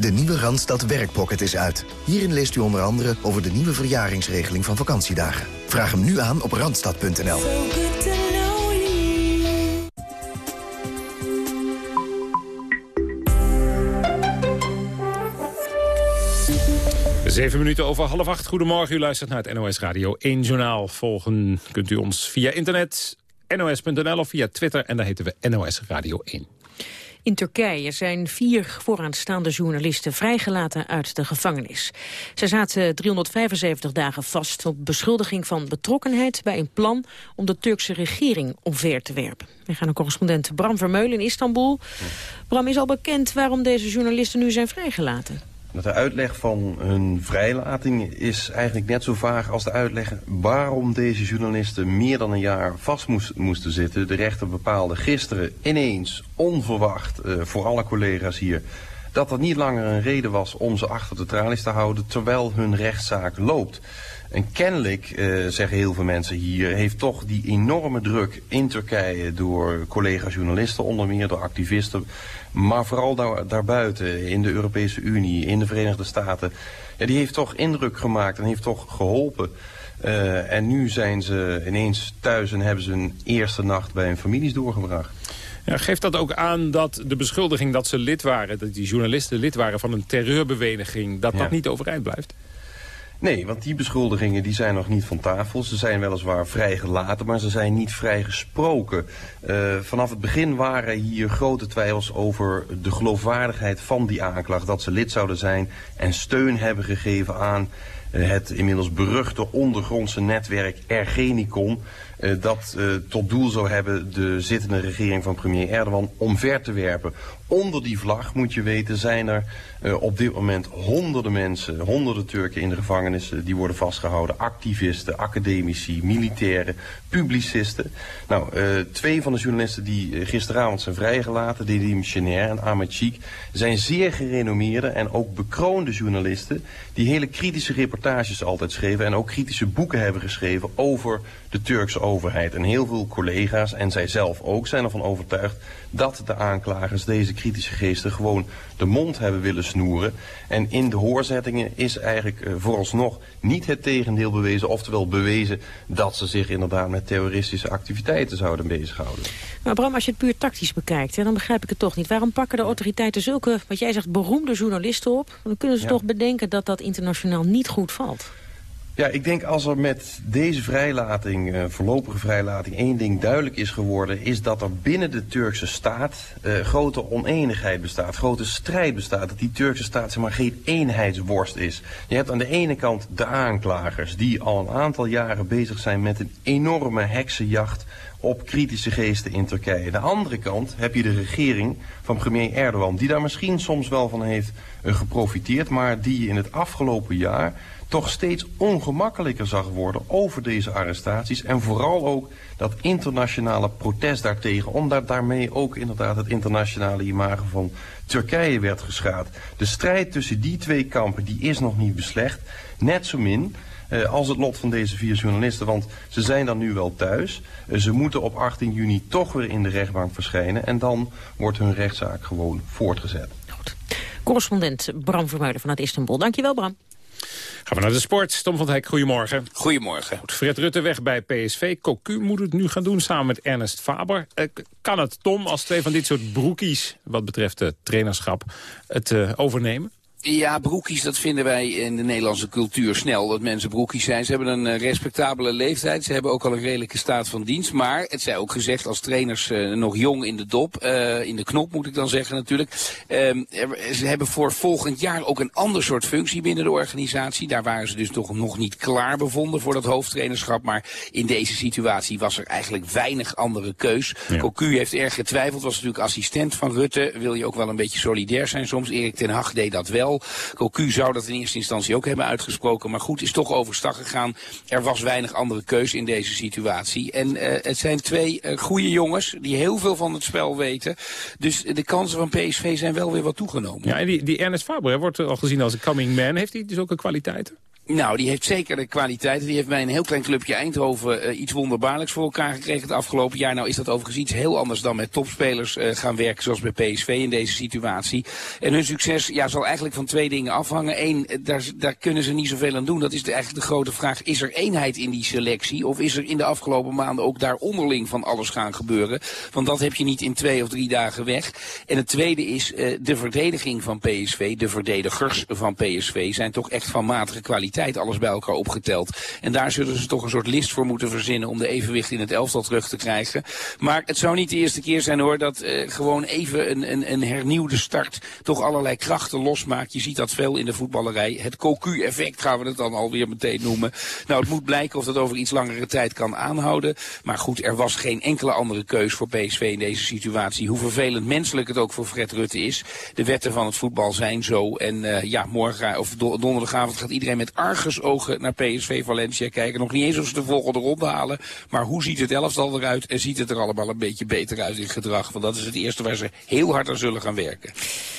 De nieuwe Randstad Werkpocket is uit. Hierin leest u onder andere over de nieuwe verjaringsregeling van vakantiedagen. Vraag hem nu aan op randstad.nl. Zeven minuten over half acht. Goedemorgen, u luistert naar het NOS Radio 1 Journaal. Volgen kunt u ons via internet, nos.nl of via Twitter. En daar heten we NOS Radio 1. In Turkije zijn vier vooraanstaande journalisten vrijgelaten uit de gevangenis. Zij zaten 375 dagen vast op beschuldiging van betrokkenheid bij een plan om de Turkse regering omver te werpen. We gaan naar correspondent Bram Vermeulen in Istanbul. Bram, is al bekend waarom deze journalisten nu zijn vrijgelaten? De uitleg van hun vrijlating is eigenlijk net zo vaag als de uitleg waarom deze journalisten meer dan een jaar vast moesten zitten. De rechter bepaalde gisteren ineens, onverwacht uh, voor alle collega's hier, dat er niet langer een reden was om ze achter de tralies te houden terwijl hun rechtszaak loopt. En kennelijk, uh, zeggen heel veel mensen hier, heeft toch die enorme druk in Turkije door collega-journalisten, onder meer door activisten, maar vooral daar, daarbuiten, in de Europese Unie, in de Verenigde Staten, ja, die heeft toch indruk gemaakt en heeft toch geholpen. Uh, en nu zijn ze ineens thuis en hebben ze een eerste nacht bij hun families doorgebracht. Ja, geeft dat ook aan dat de beschuldiging dat ze lid waren, dat die journalisten lid waren van een terreurbeweging, dat ja. dat niet overeind blijft? Nee, want die beschuldigingen die zijn nog niet van tafel. Ze zijn weliswaar vrijgelaten, maar ze zijn niet vrijgesproken. Uh, vanaf het begin waren hier grote twijfels over de geloofwaardigheid van die aanklacht. Dat ze lid zouden zijn en steun hebben gegeven aan uh, het inmiddels beruchte ondergrondse netwerk Ergenicon. Uh, dat tot doel zou hebben de zittende regering van premier Erdogan omver te werpen. Onder die vlag, moet je weten, zijn er uh, op dit moment honderden mensen, honderden Turken in de gevangenissen, die worden vastgehouden. Activisten, academici, militairen, publicisten. Nou, uh, twee van de journalisten die gisteravond zijn vrijgelaten, Dedim Chener en Chik, zijn zeer gerenommeerde en ook bekroonde journalisten die hele kritische reportages altijd schreven en ook kritische boeken hebben geschreven over de Turkse overheid. En heel veel collega's en zij zelf ook zijn ervan overtuigd dat de aanklagers deze kritische geesten gewoon de mond hebben willen snoeren. En in de hoorzettingen is eigenlijk uh, vooralsnog niet het tegendeel bewezen, oftewel bewezen dat ze zich inderdaad met terroristische activiteiten zouden bezighouden. Maar Bram, als je het puur tactisch bekijkt, hè, dan begrijp ik het toch niet. Waarom pakken de autoriteiten zulke, wat jij zegt, beroemde journalisten op? Dan kunnen ze ja. toch bedenken dat dat internationaal niet goed valt. Ja, ik denk als er met deze vrijlating, uh, voorlopige vrijlating, één ding duidelijk is geworden, is dat er binnen de Turkse staat uh, grote oneenigheid bestaat, grote strijd bestaat. Dat die Turkse staat zeg maar geen eenheidsworst is. Je hebt aan de ene kant de aanklagers die al een aantal jaren bezig zijn met een enorme heksenjacht op kritische geesten in Turkije. Aan de andere kant heb je de regering van premier Erdogan... die daar misschien soms wel van heeft uh, geprofiteerd... maar die in het afgelopen jaar toch steeds ongemakkelijker zag worden over deze arrestaties. En vooral ook dat internationale protest daartegen. Omdat daarmee ook inderdaad het internationale imago van Turkije werd geschaad. De strijd tussen die twee kampen die is nog niet beslecht. Net zo min uh, als het lot van deze vier journalisten. Want ze zijn dan nu wel thuis. Uh, ze moeten op 18 juni toch weer in de rechtbank verschijnen. En dan wordt hun rechtszaak gewoon voortgezet. Goed. Correspondent Bram Vermeulen vanuit Istanbul. Dankjewel Bram. Gaan we naar de sport. Tom van Dijk, goedemorgen. Goedemorgen. Goed, Fred Rutte weg bij PSV. Cocu moet het nu gaan doen samen met Ernest Faber. Uh, kan het, Tom, als twee van dit soort broekies... wat betreft het trainerschap, het uh, overnemen? Ja, broekies, dat vinden wij in de Nederlandse cultuur snel. Dat mensen broekies zijn. Ze hebben een uh, respectabele leeftijd. Ze hebben ook al een redelijke staat van dienst. Maar, het zij ook gezegd, als trainers uh, nog jong in de dop. Uh, in de knop moet ik dan zeggen natuurlijk. Ehm, ze hebben voor volgend jaar ook een ander soort functie binnen de organisatie. Daar waren ze dus toch nog niet klaar bevonden voor dat hoofdtrainerschap. Maar in deze situatie was er eigenlijk weinig andere keus. Ja. Cocu heeft erg getwijfeld. Was natuurlijk assistent van Rutte. Wil je ook wel een beetje solidair zijn soms. Erik ten Hag deed dat wel. Cocu zou dat in eerste instantie ook hebben uitgesproken. Maar goed, is toch overstag gegaan. Er was weinig andere keus in deze situatie. En uh, het zijn twee uh, goede jongens die heel veel van het spel weten. Dus de kansen van PSV zijn wel weer wat toegenomen. Ja, en die, die Ernest Faber wordt al gezien als een coming man. Heeft hij dus ook een kwaliteiten? Nou, die heeft zeker de kwaliteiten. Die heeft bij een heel klein clubje Eindhoven uh, iets wonderbaarlijks voor elkaar gekregen het afgelopen jaar. Nou is dat overigens iets heel anders dan met topspelers uh, gaan werken zoals bij PSV in deze situatie. En hun succes ja, zal eigenlijk van twee dingen afhangen. Eén, daar, daar kunnen ze niet zoveel aan doen. Dat is eigenlijk de grote vraag. Is er eenheid in die selectie? Of is er in de afgelopen maanden ook daar onderling van alles gaan gebeuren? Want dat heb je niet in twee of drie dagen weg. En het tweede is uh, de verdediging van PSV. De verdedigers van PSV zijn toch echt van matige kwaliteit alles bij elkaar opgeteld. En daar zullen ze toch een soort list voor moeten verzinnen om de evenwicht in het elftal terug te krijgen. Maar het zou niet de eerste keer zijn hoor dat uh, gewoon even een, een, een hernieuwde start toch allerlei krachten losmaakt. Je ziet dat veel in de voetballerij. Het Cocu-effect gaan we het dan alweer meteen noemen. Nou, het moet blijken of dat over iets langere tijd kan aanhouden. Maar goed, er was geen enkele andere keus voor PSV in deze situatie. Hoe vervelend menselijk het ook voor Fred Rutte is. De wetten van het voetbal zijn zo. En uh, ja, morgen of donderdagavond gaat iedereen met argusogen naar PSV Valencia kijken. Nog niet eens of ze de volgende ronde halen. Maar hoe ziet het elftal eruit? En ziet het er allemaal een beetje beter uit in gedrag? Want dat is het eerste waar ze heel hard aan zullen gaan werken.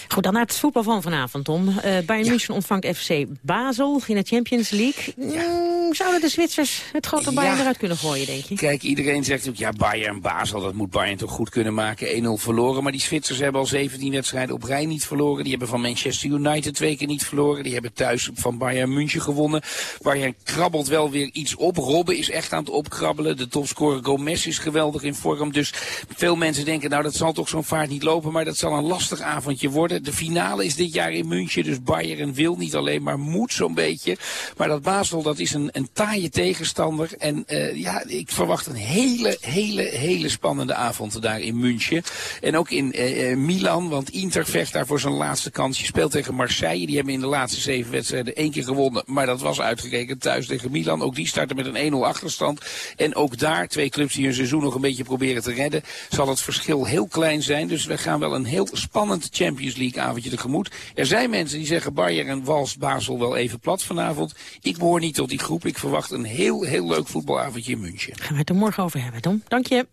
Goed, dan naar het voetbal van vanavond, Tom. Uh, Bayern ja. München ontvangt FC Basel in de Champions League. Ja. Mm, zouden de Zwitsers het grote Bayern ja. eruit kunnen gooien, denk je? Kijk, iedereen zegt ook, ja, Bayern, Basel, dat moet Bayern toch goed kunnen maken. 1-0 verloren, maar die Zwitsers hebben al 17 wedstrijden op rij niet verloren. Die hebben van Manchester United twee keer niet verloren. Die hebben thuis van Bayern München gewonnen. Bayern krabbelt wel weer iets op. Robben is echt aan het opkrabbelen. De topscorer Gomez is geweldig in vorm. Dus veel mensen denken, nou dat zal toch zo'n vaart niet lopen. Maar dat zal een lastig avondje worden. De finale is dit jaar in München. Dus Bayern wil niet alleen, maar moet zo'n beetje. Maar dat Basel, dat is een, een taaie tegenstander. En uh, ja, ik verwacht een hele, hele, hele spannende avond daar in München. En ook in uh, Milan, want Inter vecht daar voor zijn laatste kans. Je speelt tegen Marseille. Die hebben in de laatste zeven wedstrijden één keer gewonnen. Maar dat was uitgerekend thuis tegen Milan. Ook die starten met een 1-0 achterstand. En ook daar, twee clubs die hun seizoen nog een beetje proberen te redden, zal het verschil heel klein zijn. Dus we gaan wel een heel spannend Champions League avondje tegemoet. Er zijn mensen die zeggen Bayern en Wals Basel wel even plat vanavond. Ik behoor niet tot die groep. Ik verwacht een heel, heel leuk voetbalavondje in München. Gaan we het er morgen over hebben, Tom. Dank je.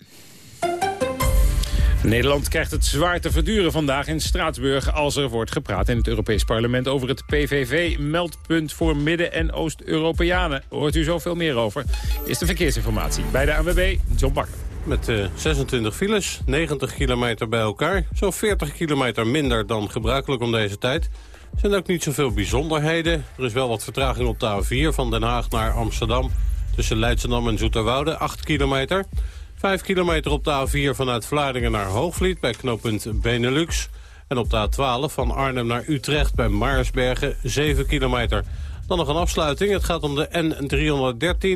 Nederland krijgt het zwaar te verduren vandaag in Straatsburg... als er wordt gepraat in het Europees Parlement over het PVV-meldpunt voor Midden- en Oost-Europeanen. Hoort u zoveel meer over? Is de verkeersinformatie bij de ANWB, John Bakker. Met uh, 26 files, 90 kilometer bij elkaar. Zo'n 40 kilometer minder dan gebruikelijk om deze tijd. Er zijn ook niet zoveel bijzonderheden. Er is wel wat vertraging op de A4 van Den Haag naar Amsterdam... tussen Leidschendam en Zoeterwoude, 8 kilometer... 5 kilometer op de A4 vanuit Vlaardingen naar Hoogvliet bij knooppunt Benelux. En op de A12 van Arnhem naar Utrecht bij Maarsbergen 7 kilometer. Dan nog een afsluiting. Het gaat om de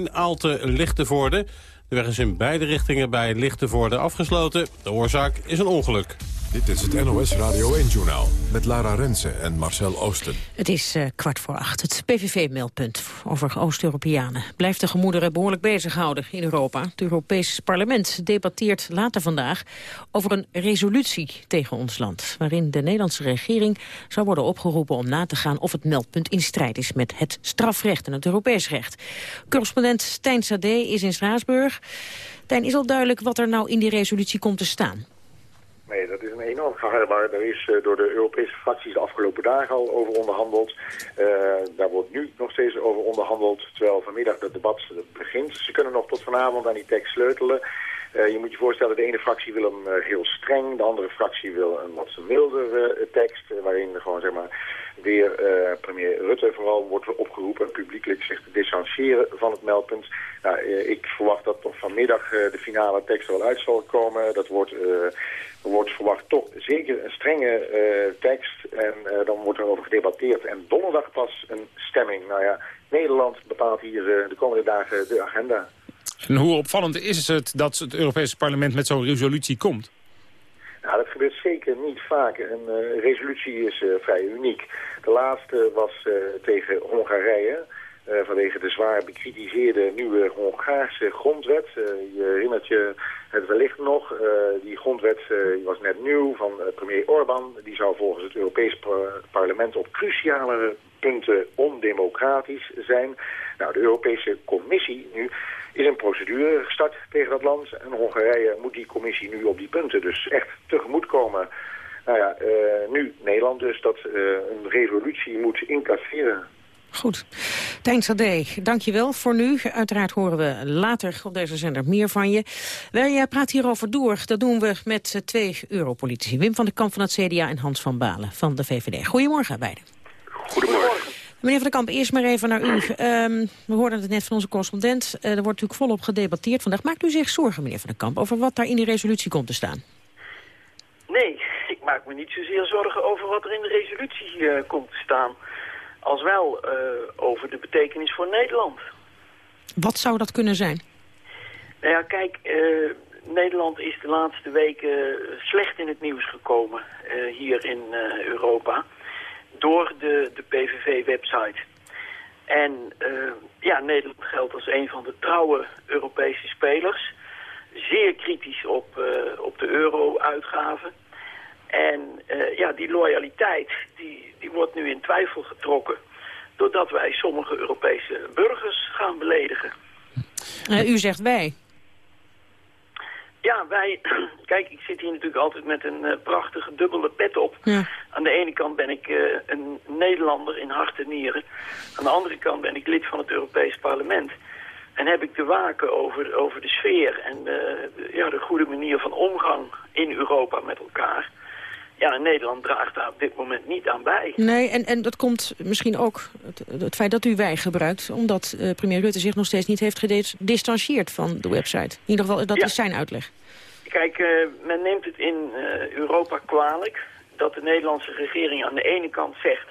N313 Aalte-Lichtenvoorde. De weg is in beide richtingen bij Lichtenvoorde afgesloten. De oorzaak is een ongeluk. Dit is het NOS Radio 1-journaal met Lara Rensen en Marcel Oosten. Het is uh, kwart voor acht. Het PVV-meldpunt over Oost-Europeanen blijft de gemoederen behoorlijk bezighouden in Europa. Het Europees Parlement debatteert later vandaag over een resolutie tegen ons land, waarin de Nederlandse regering zou worden opgeroepen om na te gaan of het meldpunt in strijd is met het strafrecht en het Europees recht. Correspondent Tijn Sade is in Straatsburg. Tijn, is al duidelijk wat er nou in die resolutie komt te staan? Nee, dat is een enorm gehaar. Er is uh, door de Europese fracties de afgelopen dagen al over onderhandeld. Uh, daar wordt nu nog steeds over onderhandeld, terwijl vanmiddag het debat begint. Ze kunnen nog tot vanavond aan die tekst sleutelen. Uh, je moet je voorstellen, de ene fractie wil hem heel streng, de andere fractie wil een wat mildere tekst, waarin gewoon zeg maar weer premier Rutte vooral wordt opgeroepen publiekelijk zich te distancieren van het meldpunt. Nou, ik verwacht dat vanmiddag de finale tekst er wel uit zal komen. Dat wordt wordt verwacht toch zeker een strenge tekst en dan wordt er over gedebatteerd. En donderdag pas een stemming. Nou ja, Nederland bepaalt hier de komende dagen de agenda. En hoe opvallend is het dat het Europese parlement met zo'n resolutie komt? Nou, dat gebeurt zeker niet vaak. Een resolutie is vrij uniek. De laatste was tegen Hongarije... Uh, vanwege de zwaar bekritiseerde nieuwe Hongaarse grondwet. Uh, je herinnert je het wellicht nog. Uh, die grondwet was net nieuw van premier Orbán. Die zou volgens het Europees parlement op cruciale punten ondemocratisch zijn. Nou, de Europese Commissie nu is een procedure gestart tegen dat land. En Hongarije moet die commissie nu op die punten dus echt tegemoetkomen. Nou ja, nu Nederland dus dat een revolutie moet incasseren. Goed. Tijn Sade, dankjewel voor nu. Uiteraard horen we later op deze zender meer van je. Wij praten hierover door. Dat doen we met twee europolitici. Wim van den Kamp van het CDA en Hans van Balen van de VVD. Goedemorgen beiden. Goedemorgen. Meneer van den Kamp, eerst maar even naar u. Um, we hoorden het net van onze correspondent. Uh, er wordt natuurlijk volop gedebatteerd vandaag. Maakt u zich zorgen, meneer van den Kamp, over wat daar in die resolutie komt te staan? Nee, ik maak me niet zozeer zorgen over wat er in de resolutie uh, komt te staan als wel uh, over de betekenis voor Nederland. Wat zou dat kunnen zijn? Nou ja, kijk, uh, Nederland is de laatste weken slecht in het nieuws gekomen uh, hier in Europa door de, de PVV-website. En ja, Nederland geldt als een van de trouwe Europese spelers. Zeer kritisch op, op de euro-uitgaven. En uh, ja, die loyaliteit die, die wordt nu in twijfel getrokken... doordat wij sommige Europese burgers gaan beledigen. Uh, u zegt wij. Ja, wij... Kijk, ik zit hier natuurlijk altijd met een uh, prachtige dubbele pet op. Ja. Aan de ene kant ben ik een Nederlander in hart en nieren. Aan de andere kant ben ik lid van het Europees Parlement. En heb ik te waken over, over de sfeer en ja, de goede manier van omgang in Europa met elkaar ja, Nederland draagt daar op dit moment niet aan bij. Nee, en, en dat komt misschien ook, het, het feit dat u wij gebruikt... omdat uh, premier Rutte zich nog steeds niet heeft gedistanceerd van de website. In ieder geval, dat is zijn uitleg. Kijk, uh, men neemt het in uh, Europa kwalijk dat de Nederlandse regering aan de ene kant zegt...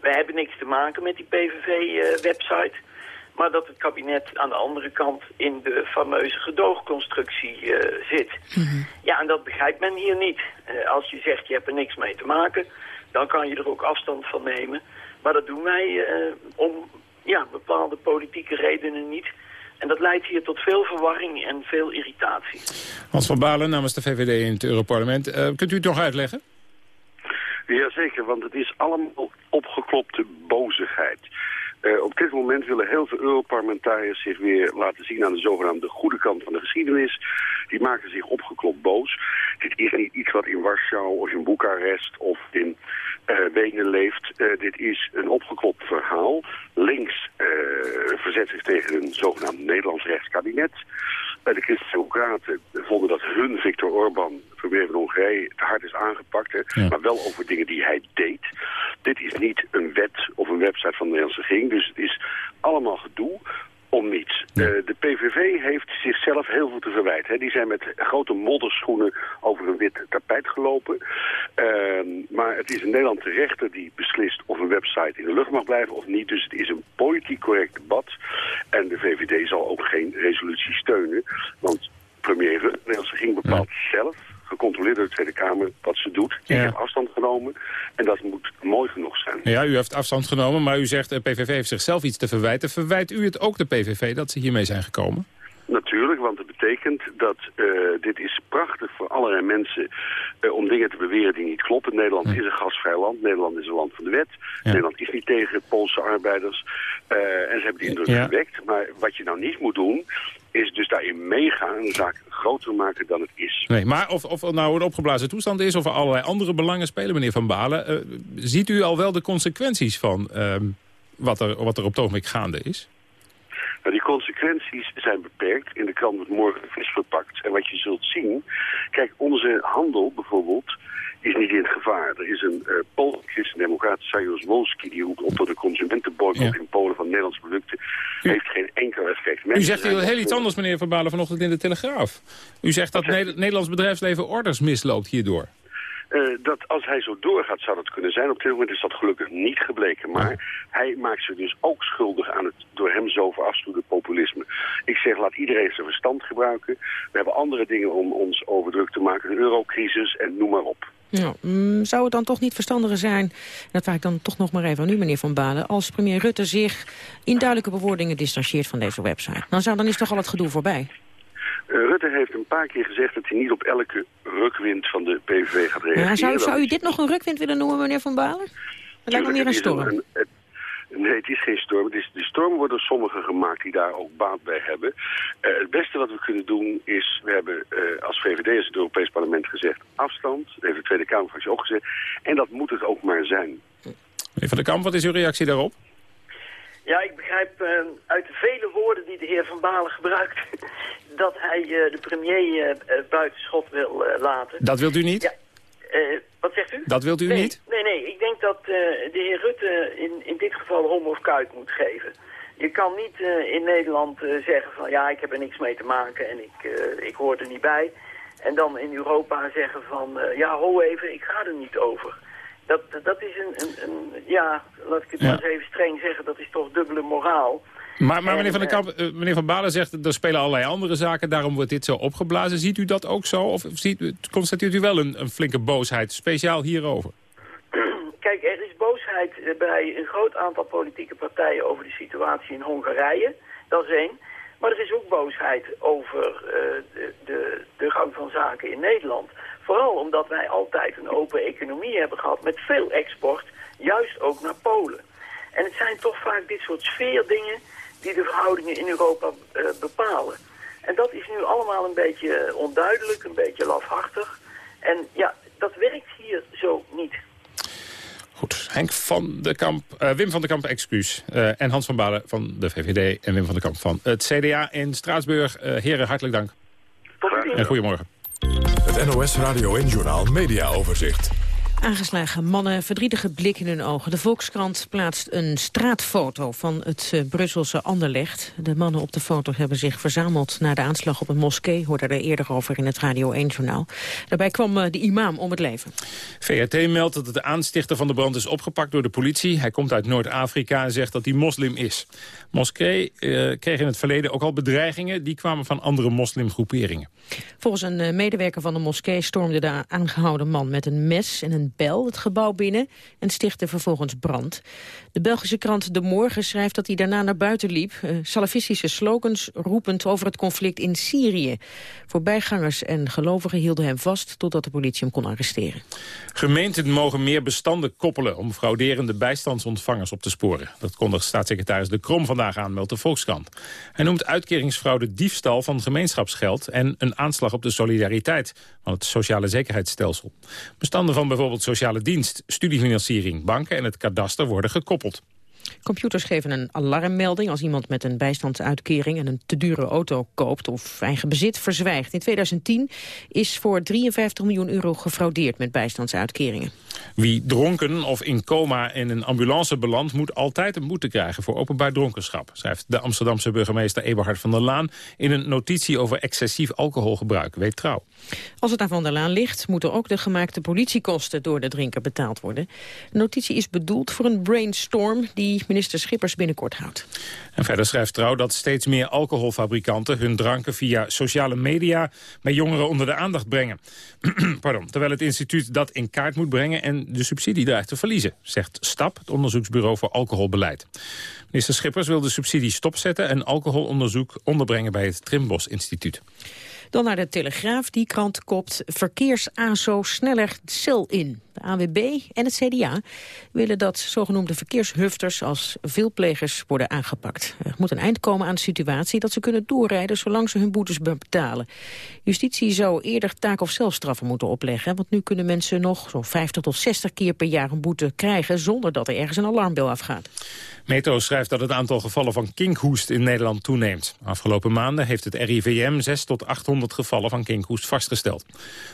wij hebben niks te maken met die PVV-website... Maar dat het kabinet aan de andere kant in de fameuze gedoogconstructie uh, zit. Mhm. Ja, en dat begrijpt men hier niet. Uh, als je zegt je hebt er niks mee te maken, dan kan je er ook afstand van nemen. Maar dat doen wij uh, om ja, bepaalde politieke redenen niet. En dat leidt hier tot veel verwarring en veel irritatie. Hans van Balen namens de VVD in het Europarlement. kunt u het nog uitleggen? Jazeker, want het is allemaal opgeklopte bozigheid. Uh, op dit moment willen heel veel Europarlementariërs zich weer laten zien aan de zogenaamde goede kant van de geschiedenis. Die maken zich opgeklopt boos. Dit is niet iets wat in Warschau of in Boekarest of in uh, Wenen leeft. Uh, dit is een opgeklopt verhaal. Links verzet zich tegen een zogenaamd Nederlands rechtskabinet. De Christen-Democraten vonden dat hun Viktor Orban, premier van Hongarije, te hard is aangepakt. Hè, Maar wel over dingen die hij deed. Dit is niet een wet of een website van de Nederlandse regering. Dus het is allemaal gedoe om niets. de PVV heeft zichzelf heel veel te verwijten. Hè. Die zijn met grote modderschoenen over een wit tapijt gelopen. Ehm, maar het is in Nederland de rechter die beslist of een website in de lucht mag blijven of niet. Dus het is een politiek correct debat. En de VVD zal ook geen resolutie steunen. Want premier Rutte, ging bepaalt zelf gecontroleerd door de Tweede Kamer wat ze doet. Ik heb afstand genomen en dat moet mooi genoeg zijn. Ja, u heeft afstand genomen, maar u zegt de PVV heeft zichzelf iets te verwijten. Verwijt u het ook de PVV dat ze hiermee zijn gekomen? Natuurlijk, want het betekent dat uh, dit is prachtig voor allerlei mensen uh, om dingen te beweren die niet kloppen. Nederland is een gasvrij land, Nederland is een land van de wet. Nederland is niet tegen Poolse arbeiders. Uh, en ze hebben die indruk ja. gewekt. Maar wat je nou niet moet doen, is dus daarin meegaan en de zaak groter maken dan het is. Nee, maar of, of het nou een opgeblazen toestand is of er allerlei andere belangen spelen, meneer Van Balen, ziet u al wel de consequenties van ehm, wat, er, wat er op het ogenblik gaande is? Nou, die consequenties zijn beperkt. In de krant wordt morgen vis verpakt. En wat je zult zien... Kijk, onze handel bijvoorbeeld is niet in het gevaar. Er is een uh, Pool, christen-democraat, Sajos Wolski... die roept op tot de consumentenboycott ja. in Polen van Nederlandse producten. U, heeft geen enkel effect. Mensen u zegt heel, heel iets anders, meneer Van Balen, vanochtend in de Telegraaf. U zegt dat het Nederlands bedrijfsleven orders misloopt hierdoor. Uh, dat als hij zo doorgaat zou dat kunnen zijn. Op dit moment is dat gelukkig niet gebleken. Maar hij maakt zich dus ook schuldig aan het door hem zo verafschuwde populisme. Ik zeg, laat iedereen zijn verstand gebruiken. We hebben andere dingen om ons over druk te maken. De eurocrisis en noem maar op. Ja, mm, zou het dan toch niet verstandiger zijn, dat vraag ik dan toch nog maar even aan u, meneer Van Baden, als premier Rutte zich in duidelijke bewoordingen distancieert van deze website? Dan, zou, dan is toch al het gedoe voorbij? Rutte heeft een paar keer gezegd dat hij niet op elke rukwind van de PVV gaat reageren. Ja, zou, zou u dit nog een rukwind willen noemen, meneer Van Balen? Dat lijkt me meer een storm. Een, een, nee, het is geen storm. Het is, de storm wordt door sommigen gemaakt die daar ook baat bij hebben. Uh, het beste wat we kunnen doen is, we hebben uh, als VVD, als het Europees Parlement gezegd, afstand. Dat heeft de Tweede Kamerfractie ook gezegd. En dat moet het ook maar zijn. Meneer Van der Kamp, wat is uw reactie daarop? Ja, ik begrijp uh, uit de vele woorden die de heer Van Balen gebruikt... dat hij uh, de premier uh, buitenschot wil laten. Dat wilt u niet? Ja. wat zegt u? Dat wilt u nee, niet? Nee, nee. Ik denk dat de heer Rutte in, in dit geval hom of kuit moet geven. Je kan niet in Nederland zeggen van ja, ik heb er niks mee te maken en ik, ik hoor er niet bij. En dan in Europa zeggen van ja, ho even, ik ga er niet over dat, dat is een, een, een, ja, laat ik het maar eens even streng zeggen, dat is toch dubbele moraal. Maar, maar meneer Van, der Kamp, uh, meneer Van Balen zegt, er spelen allerlei andere zaken, daarom wordt dit zo opgeblazen. Ziet u dat ook zo? Of ziet, constateert u wel een, een flinke boosheid, speciaal hierover? Kijk, er is boosheid bij een groot aantal politieke partijen over de situatie in Hongarije. Dat is één. Maar er is ook boosheid over uh, de, de, de gang van zaken in Nederland. Vooral omdat wij altijd een open economie hebben gehad met veel export, juist ook naar Polen. En het zijn toch vaak dit soort sfeerdingen die de verhoudingen in Europa uh, bepalen. En dat is nu allemaal een beetje onduidelijk, een beetje lafhartig. En ja, dat werkt hier zo niet. Goed, Henk van de Kamp, uh, Wim van de Kamp, excuus. Uh, en Hans van Balen van de VVD en Wim van de Kamp van het CDA in Straatsburg. heren, hartelijk dank. Tot ziens. En goedemorgen. NOS Radio en Journaal Media Overzicht. Aangeslagen mannen, verdrietige blik in hun ogen. De Volkskrant plaatst een straatfoto van het uh, Brusselse Anderlecht. De mannen op de foto hebben zich verzameld na de aanslag op een moskee. Hoorde er eerder over in het Radio 1-journaal. Daarbij kwam uh, de imam om het leven. VRT meldt dat de aanstichter van de brand is opgepakt door de politie. Hij komt uit Noord-Afrika en zegt dat hij moslim is. Moskee uh, kreeg in het verleden ook al bedreigingen. Die kwamen van andere moslimgroeperingen. Volgens een medewerker van de moskee stormde de aangehouden man met een mes en een het gebouw binnen en stichtte vervolgens brand. De Belgische krant De Morgen schrijft dat hij daarna naar buiten liep... Uh, salafistische slogans roepend over het conflict in Syrië. Voorbijgangers en gelovigen hielden hem vast totdat de politie hem kon arresteren. Gemeenten mogen meer bestanden koppelen om frauderende bijstandsontvangers op te sporen. Dat kondigt staatssecretaris De Krom vandaag aan, meldt de Volkskrant. Hij noemt uitkeringsfraude diefstal van gemeenschapsgeld... en een aanslag op de solidariteit van het sociale zekerheidsstelsel. Bestanden van bijvoorbeeld sociale dienst, studiefinanciering, banken en het kadaster worden gekoppeld. Computers geven een alarmmelding als iemand met een bijstandsuitkering en een te dure auto koopt of eigen bezit verzwijgt. In 2010 is voor 53 miljoen euro gefraudeerd met bijstandsuitkeringen. Wie dronken of in coma in een ambulance belandt... moet altijd een boete krijgen voor openbaar dronkenschap... schrijft de Amsterdamse burgemeester Eberhard van der Laan... in een notitie over excessief alcoholgebruik, weet trouw. Als het aan Van der Laan ligt, moeten ook de gemaakte politiekosten door de drinker betaald worden. De notitie is bedoeld voor een brainstorm die minister Schippers binnenkort houdt. En verder schrijft Trouw dat steeds meer alcoholfabrikanten hun dranken via sociale media bij jongeren onder de aandacht brengen. Pardon, terwijl het instituut dat in kaart moet brengen en de subsidie dreigt te verliezen, zegt STAP, het onderzoeksbureau voor alcoholbeleid. Minister Schippers wil de subsidie stopzetten en alcoholonderzoek onderbrengen bij het Trimbos Instituut. Dan naar de Telegraaf. Die krant kopt verkeers-ASO sneller cel in. AWB en het CDA willen dat zogenoemde verkeershufters als veelplegers worden aangepakt. Er moet een eind komen aan de situatie dat ze kunnen doorrijden zolang ze hun boetes betalen. Justitie zou eerder taak- of zelfstraffen moeten opleggen, want nu kunnen mensen nog zo'n 50 tot 60 keer per jaar een boete krijgen zonder dat er ergens een alarmbel afgaat. Metro schrijft dat het aantal gevallen van kinkhoest in Nederland toeneemt. Afgelopen maanden heeft het RIVM 6 tot 800 gevallen van kinkhoest vastgesteld.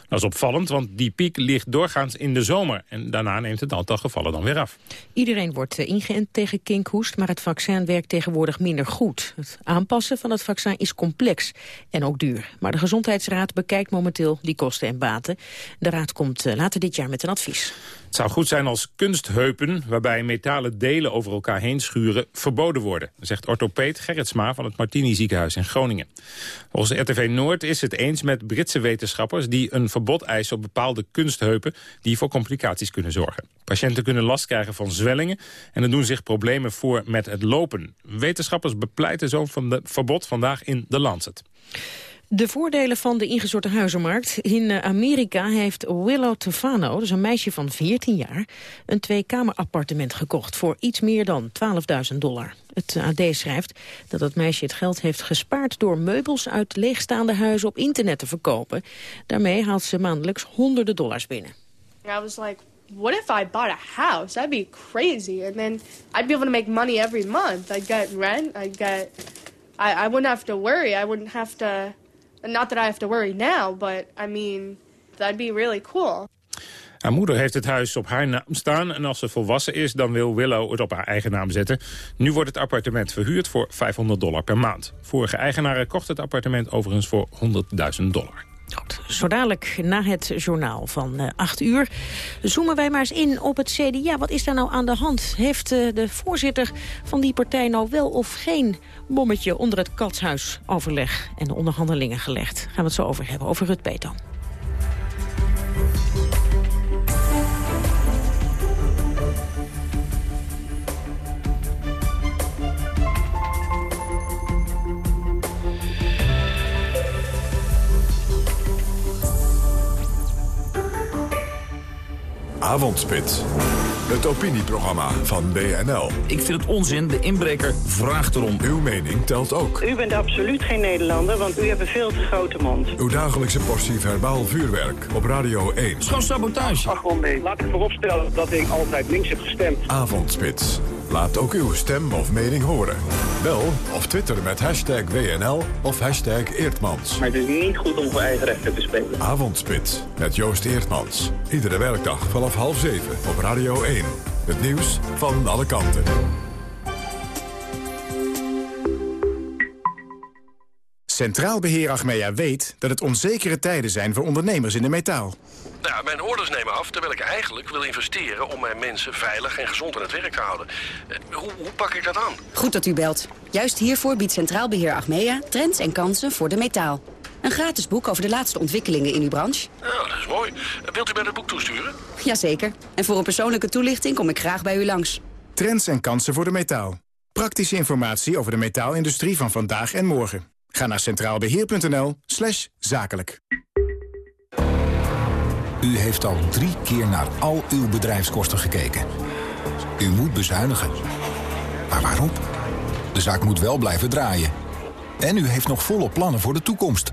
Dat is opvallend, want die piek ligt doorgaans in de zomer. En daarna neemt het aantal gevallen dan weer af. Iedereen wordt eh, ingeënt tegen kinkhoest, maar het vaccin werkt tegenwoordig minder goed. Het aanpassen van het vaccin is complex en ook duur. Maar de Gezondheidsraad bekijkt momenteel die kosten en baten. De raad komt eh, later dit jaar met een advies. Het zou goed zijn als kunstheupen, waarbij metalen delen over elkaar heen schuren, verboden worden, zegt orthopeed Gerritsma van het Martini ziekenhuis in Groningen. Volgens RTV Noord is het eens met Britse wetenschappers die een verbod eisen op bepaalde kunstheupen die voor complicaties kunnen zorgen. Patiënten kunnen last krijgen van zwellingen en er doen zich problemen voor met het lopen. Wetenschappers bepleiten zo'n verbod vandaag in The Lancet. De voordelen van de ingezorte huizenmarkt. In eh, Amerika heeft Willow Tofano, dus een meisje van 14 jaar... een tweekamerappartement gekocht voor iets meer dan 12.000 dollar. Het AD schrijft dat het meisje het geld heeft gespaard... door meubels uit leegstaande huizen op internet te verkopen. Daarmee haalt ze maandelijks honderden dollars binnen. I was like, what if I bought a house? That'd be crazy. And then I'd be able to make money every month. I'd get rent, I'd get... I, I wouldn't have to worry. I wouldn't have to... Not that I have to worry now, but I mean, that'd be really cool. Haar moeder heeft het huis op haar naam staan en als ze volwassen is... dan wil Willow het op haar eigen naam zetten. Nu wordt het appartement verhuurd voor 500 dollar per maand. Vorige eigenaren kocht het appartement overigens voor 100.000 dollar. Zo dadelijk na het journaal van uh, 8 uur zoomen wij maar eens in op het CDA. Wat is daar nou aan de hand? Heeft uh, de voorzitter van die partij nou wel of geen bommetje onder het katshuisoverleg en de onderhandelingen gelegd? Gaan we het zo over hebben, over Rut Peter. Avondspits. Het opinieprogramma van BNL. Ik vind het onzin, de inbreker vraagt erom. Uw mening telt ook. U bent absoluut geen Nederlander, want u hebt een veel te grote mond. Uw dagelijkse portie verbaal vuurwerk op Radio 1. Schoon sabotage. Ach, gewoon nee. Laat ik vooropstellen dat ik altijd links heb gestemd. Avondspits. Laat ook uw stem of mening horen. Bel of twitter met hashtag WNL of hashtag Eertmans. Maar het is niet goed om voor eigen rechten te spelen. Avondspits met Joost Eertmans. Iedere werkdag vanaf half zeven op Radio 1. Het nieuws van alle kanten. Centraal Beheer Achmea weet dat het onzekere tijden zijn voor ondernemers in de metaal. Nou, mijn orders nemen af terwijl ik eigenlijk wil investeren om mijn mensen veilig en gezond aan het werk te houden. Eh, hoe, hoe pak ik dat aan? Goed dat u belt. Juist hiervoor biedt Centraal Beheer Achmea trends en kansen voor de metaal. Een gratis boek over de laatste ontwikkelingen in uw branche. Nou, dat is mooi. Wilt u mij dat boek toesturen? Jazeker. En voor een persoonlijke toelichting kom ik graag bij u langs. Trends en kansen voor de metaal. Praktische informatie over de metaalindustrie van vandaag en morgen. Ga naar centraalbeheer.nl slash zakelijk. U heeft al drie keer naar al uw bedrijfskosten gekeken. U moet bezuinigen. Maar waarom? De zaak moet wel blijven draaien. En u heeft nog volle plannen voor de toekomst.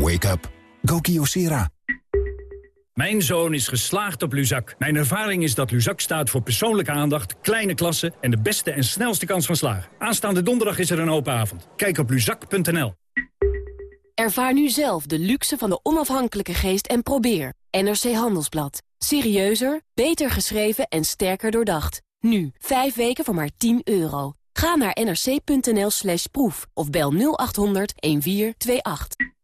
Wake up. Go Kyocera. Mijn zoon is geslaagd op Luzak. Mijn ervaring is dat Luzak staat voor persoonlijke aandacht, kleine klassen... en de beste en snelste kans van slagen. Aanstaande donderdag is er een open avond. Kijk op luzak.nl. Ervaar nu zelf de luxe van de onafhankelijke geest en probeer. NRC Handelsblad. Serieuzer, beter geschreven en sterker doordacht. Nu, 5 weken voor maar 10 euro. Ga naar nrc.nl slash proef of bel 0800 1428.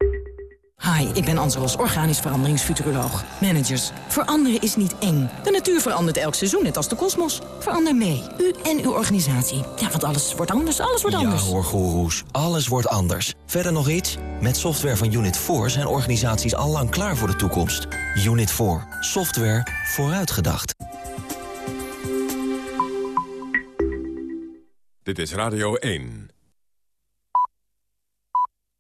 Hi, ik ben Anselos, organisch veranderingsfuturoloog. Managers, veranderen is niet eng. De natuur verandert elk seizoen, net als de kosmos. Verander mee, u en uw organisatie. Ja, want alles wordt anders, alles wordt anders. Ja hoor, goeroes, alles wordt anders. Verder nog iets? Met software van Unit 4 zijn organisaties al lang klaar voor de toekomst. Unit 4, software vooruitgedacht. Dit is Radio 1.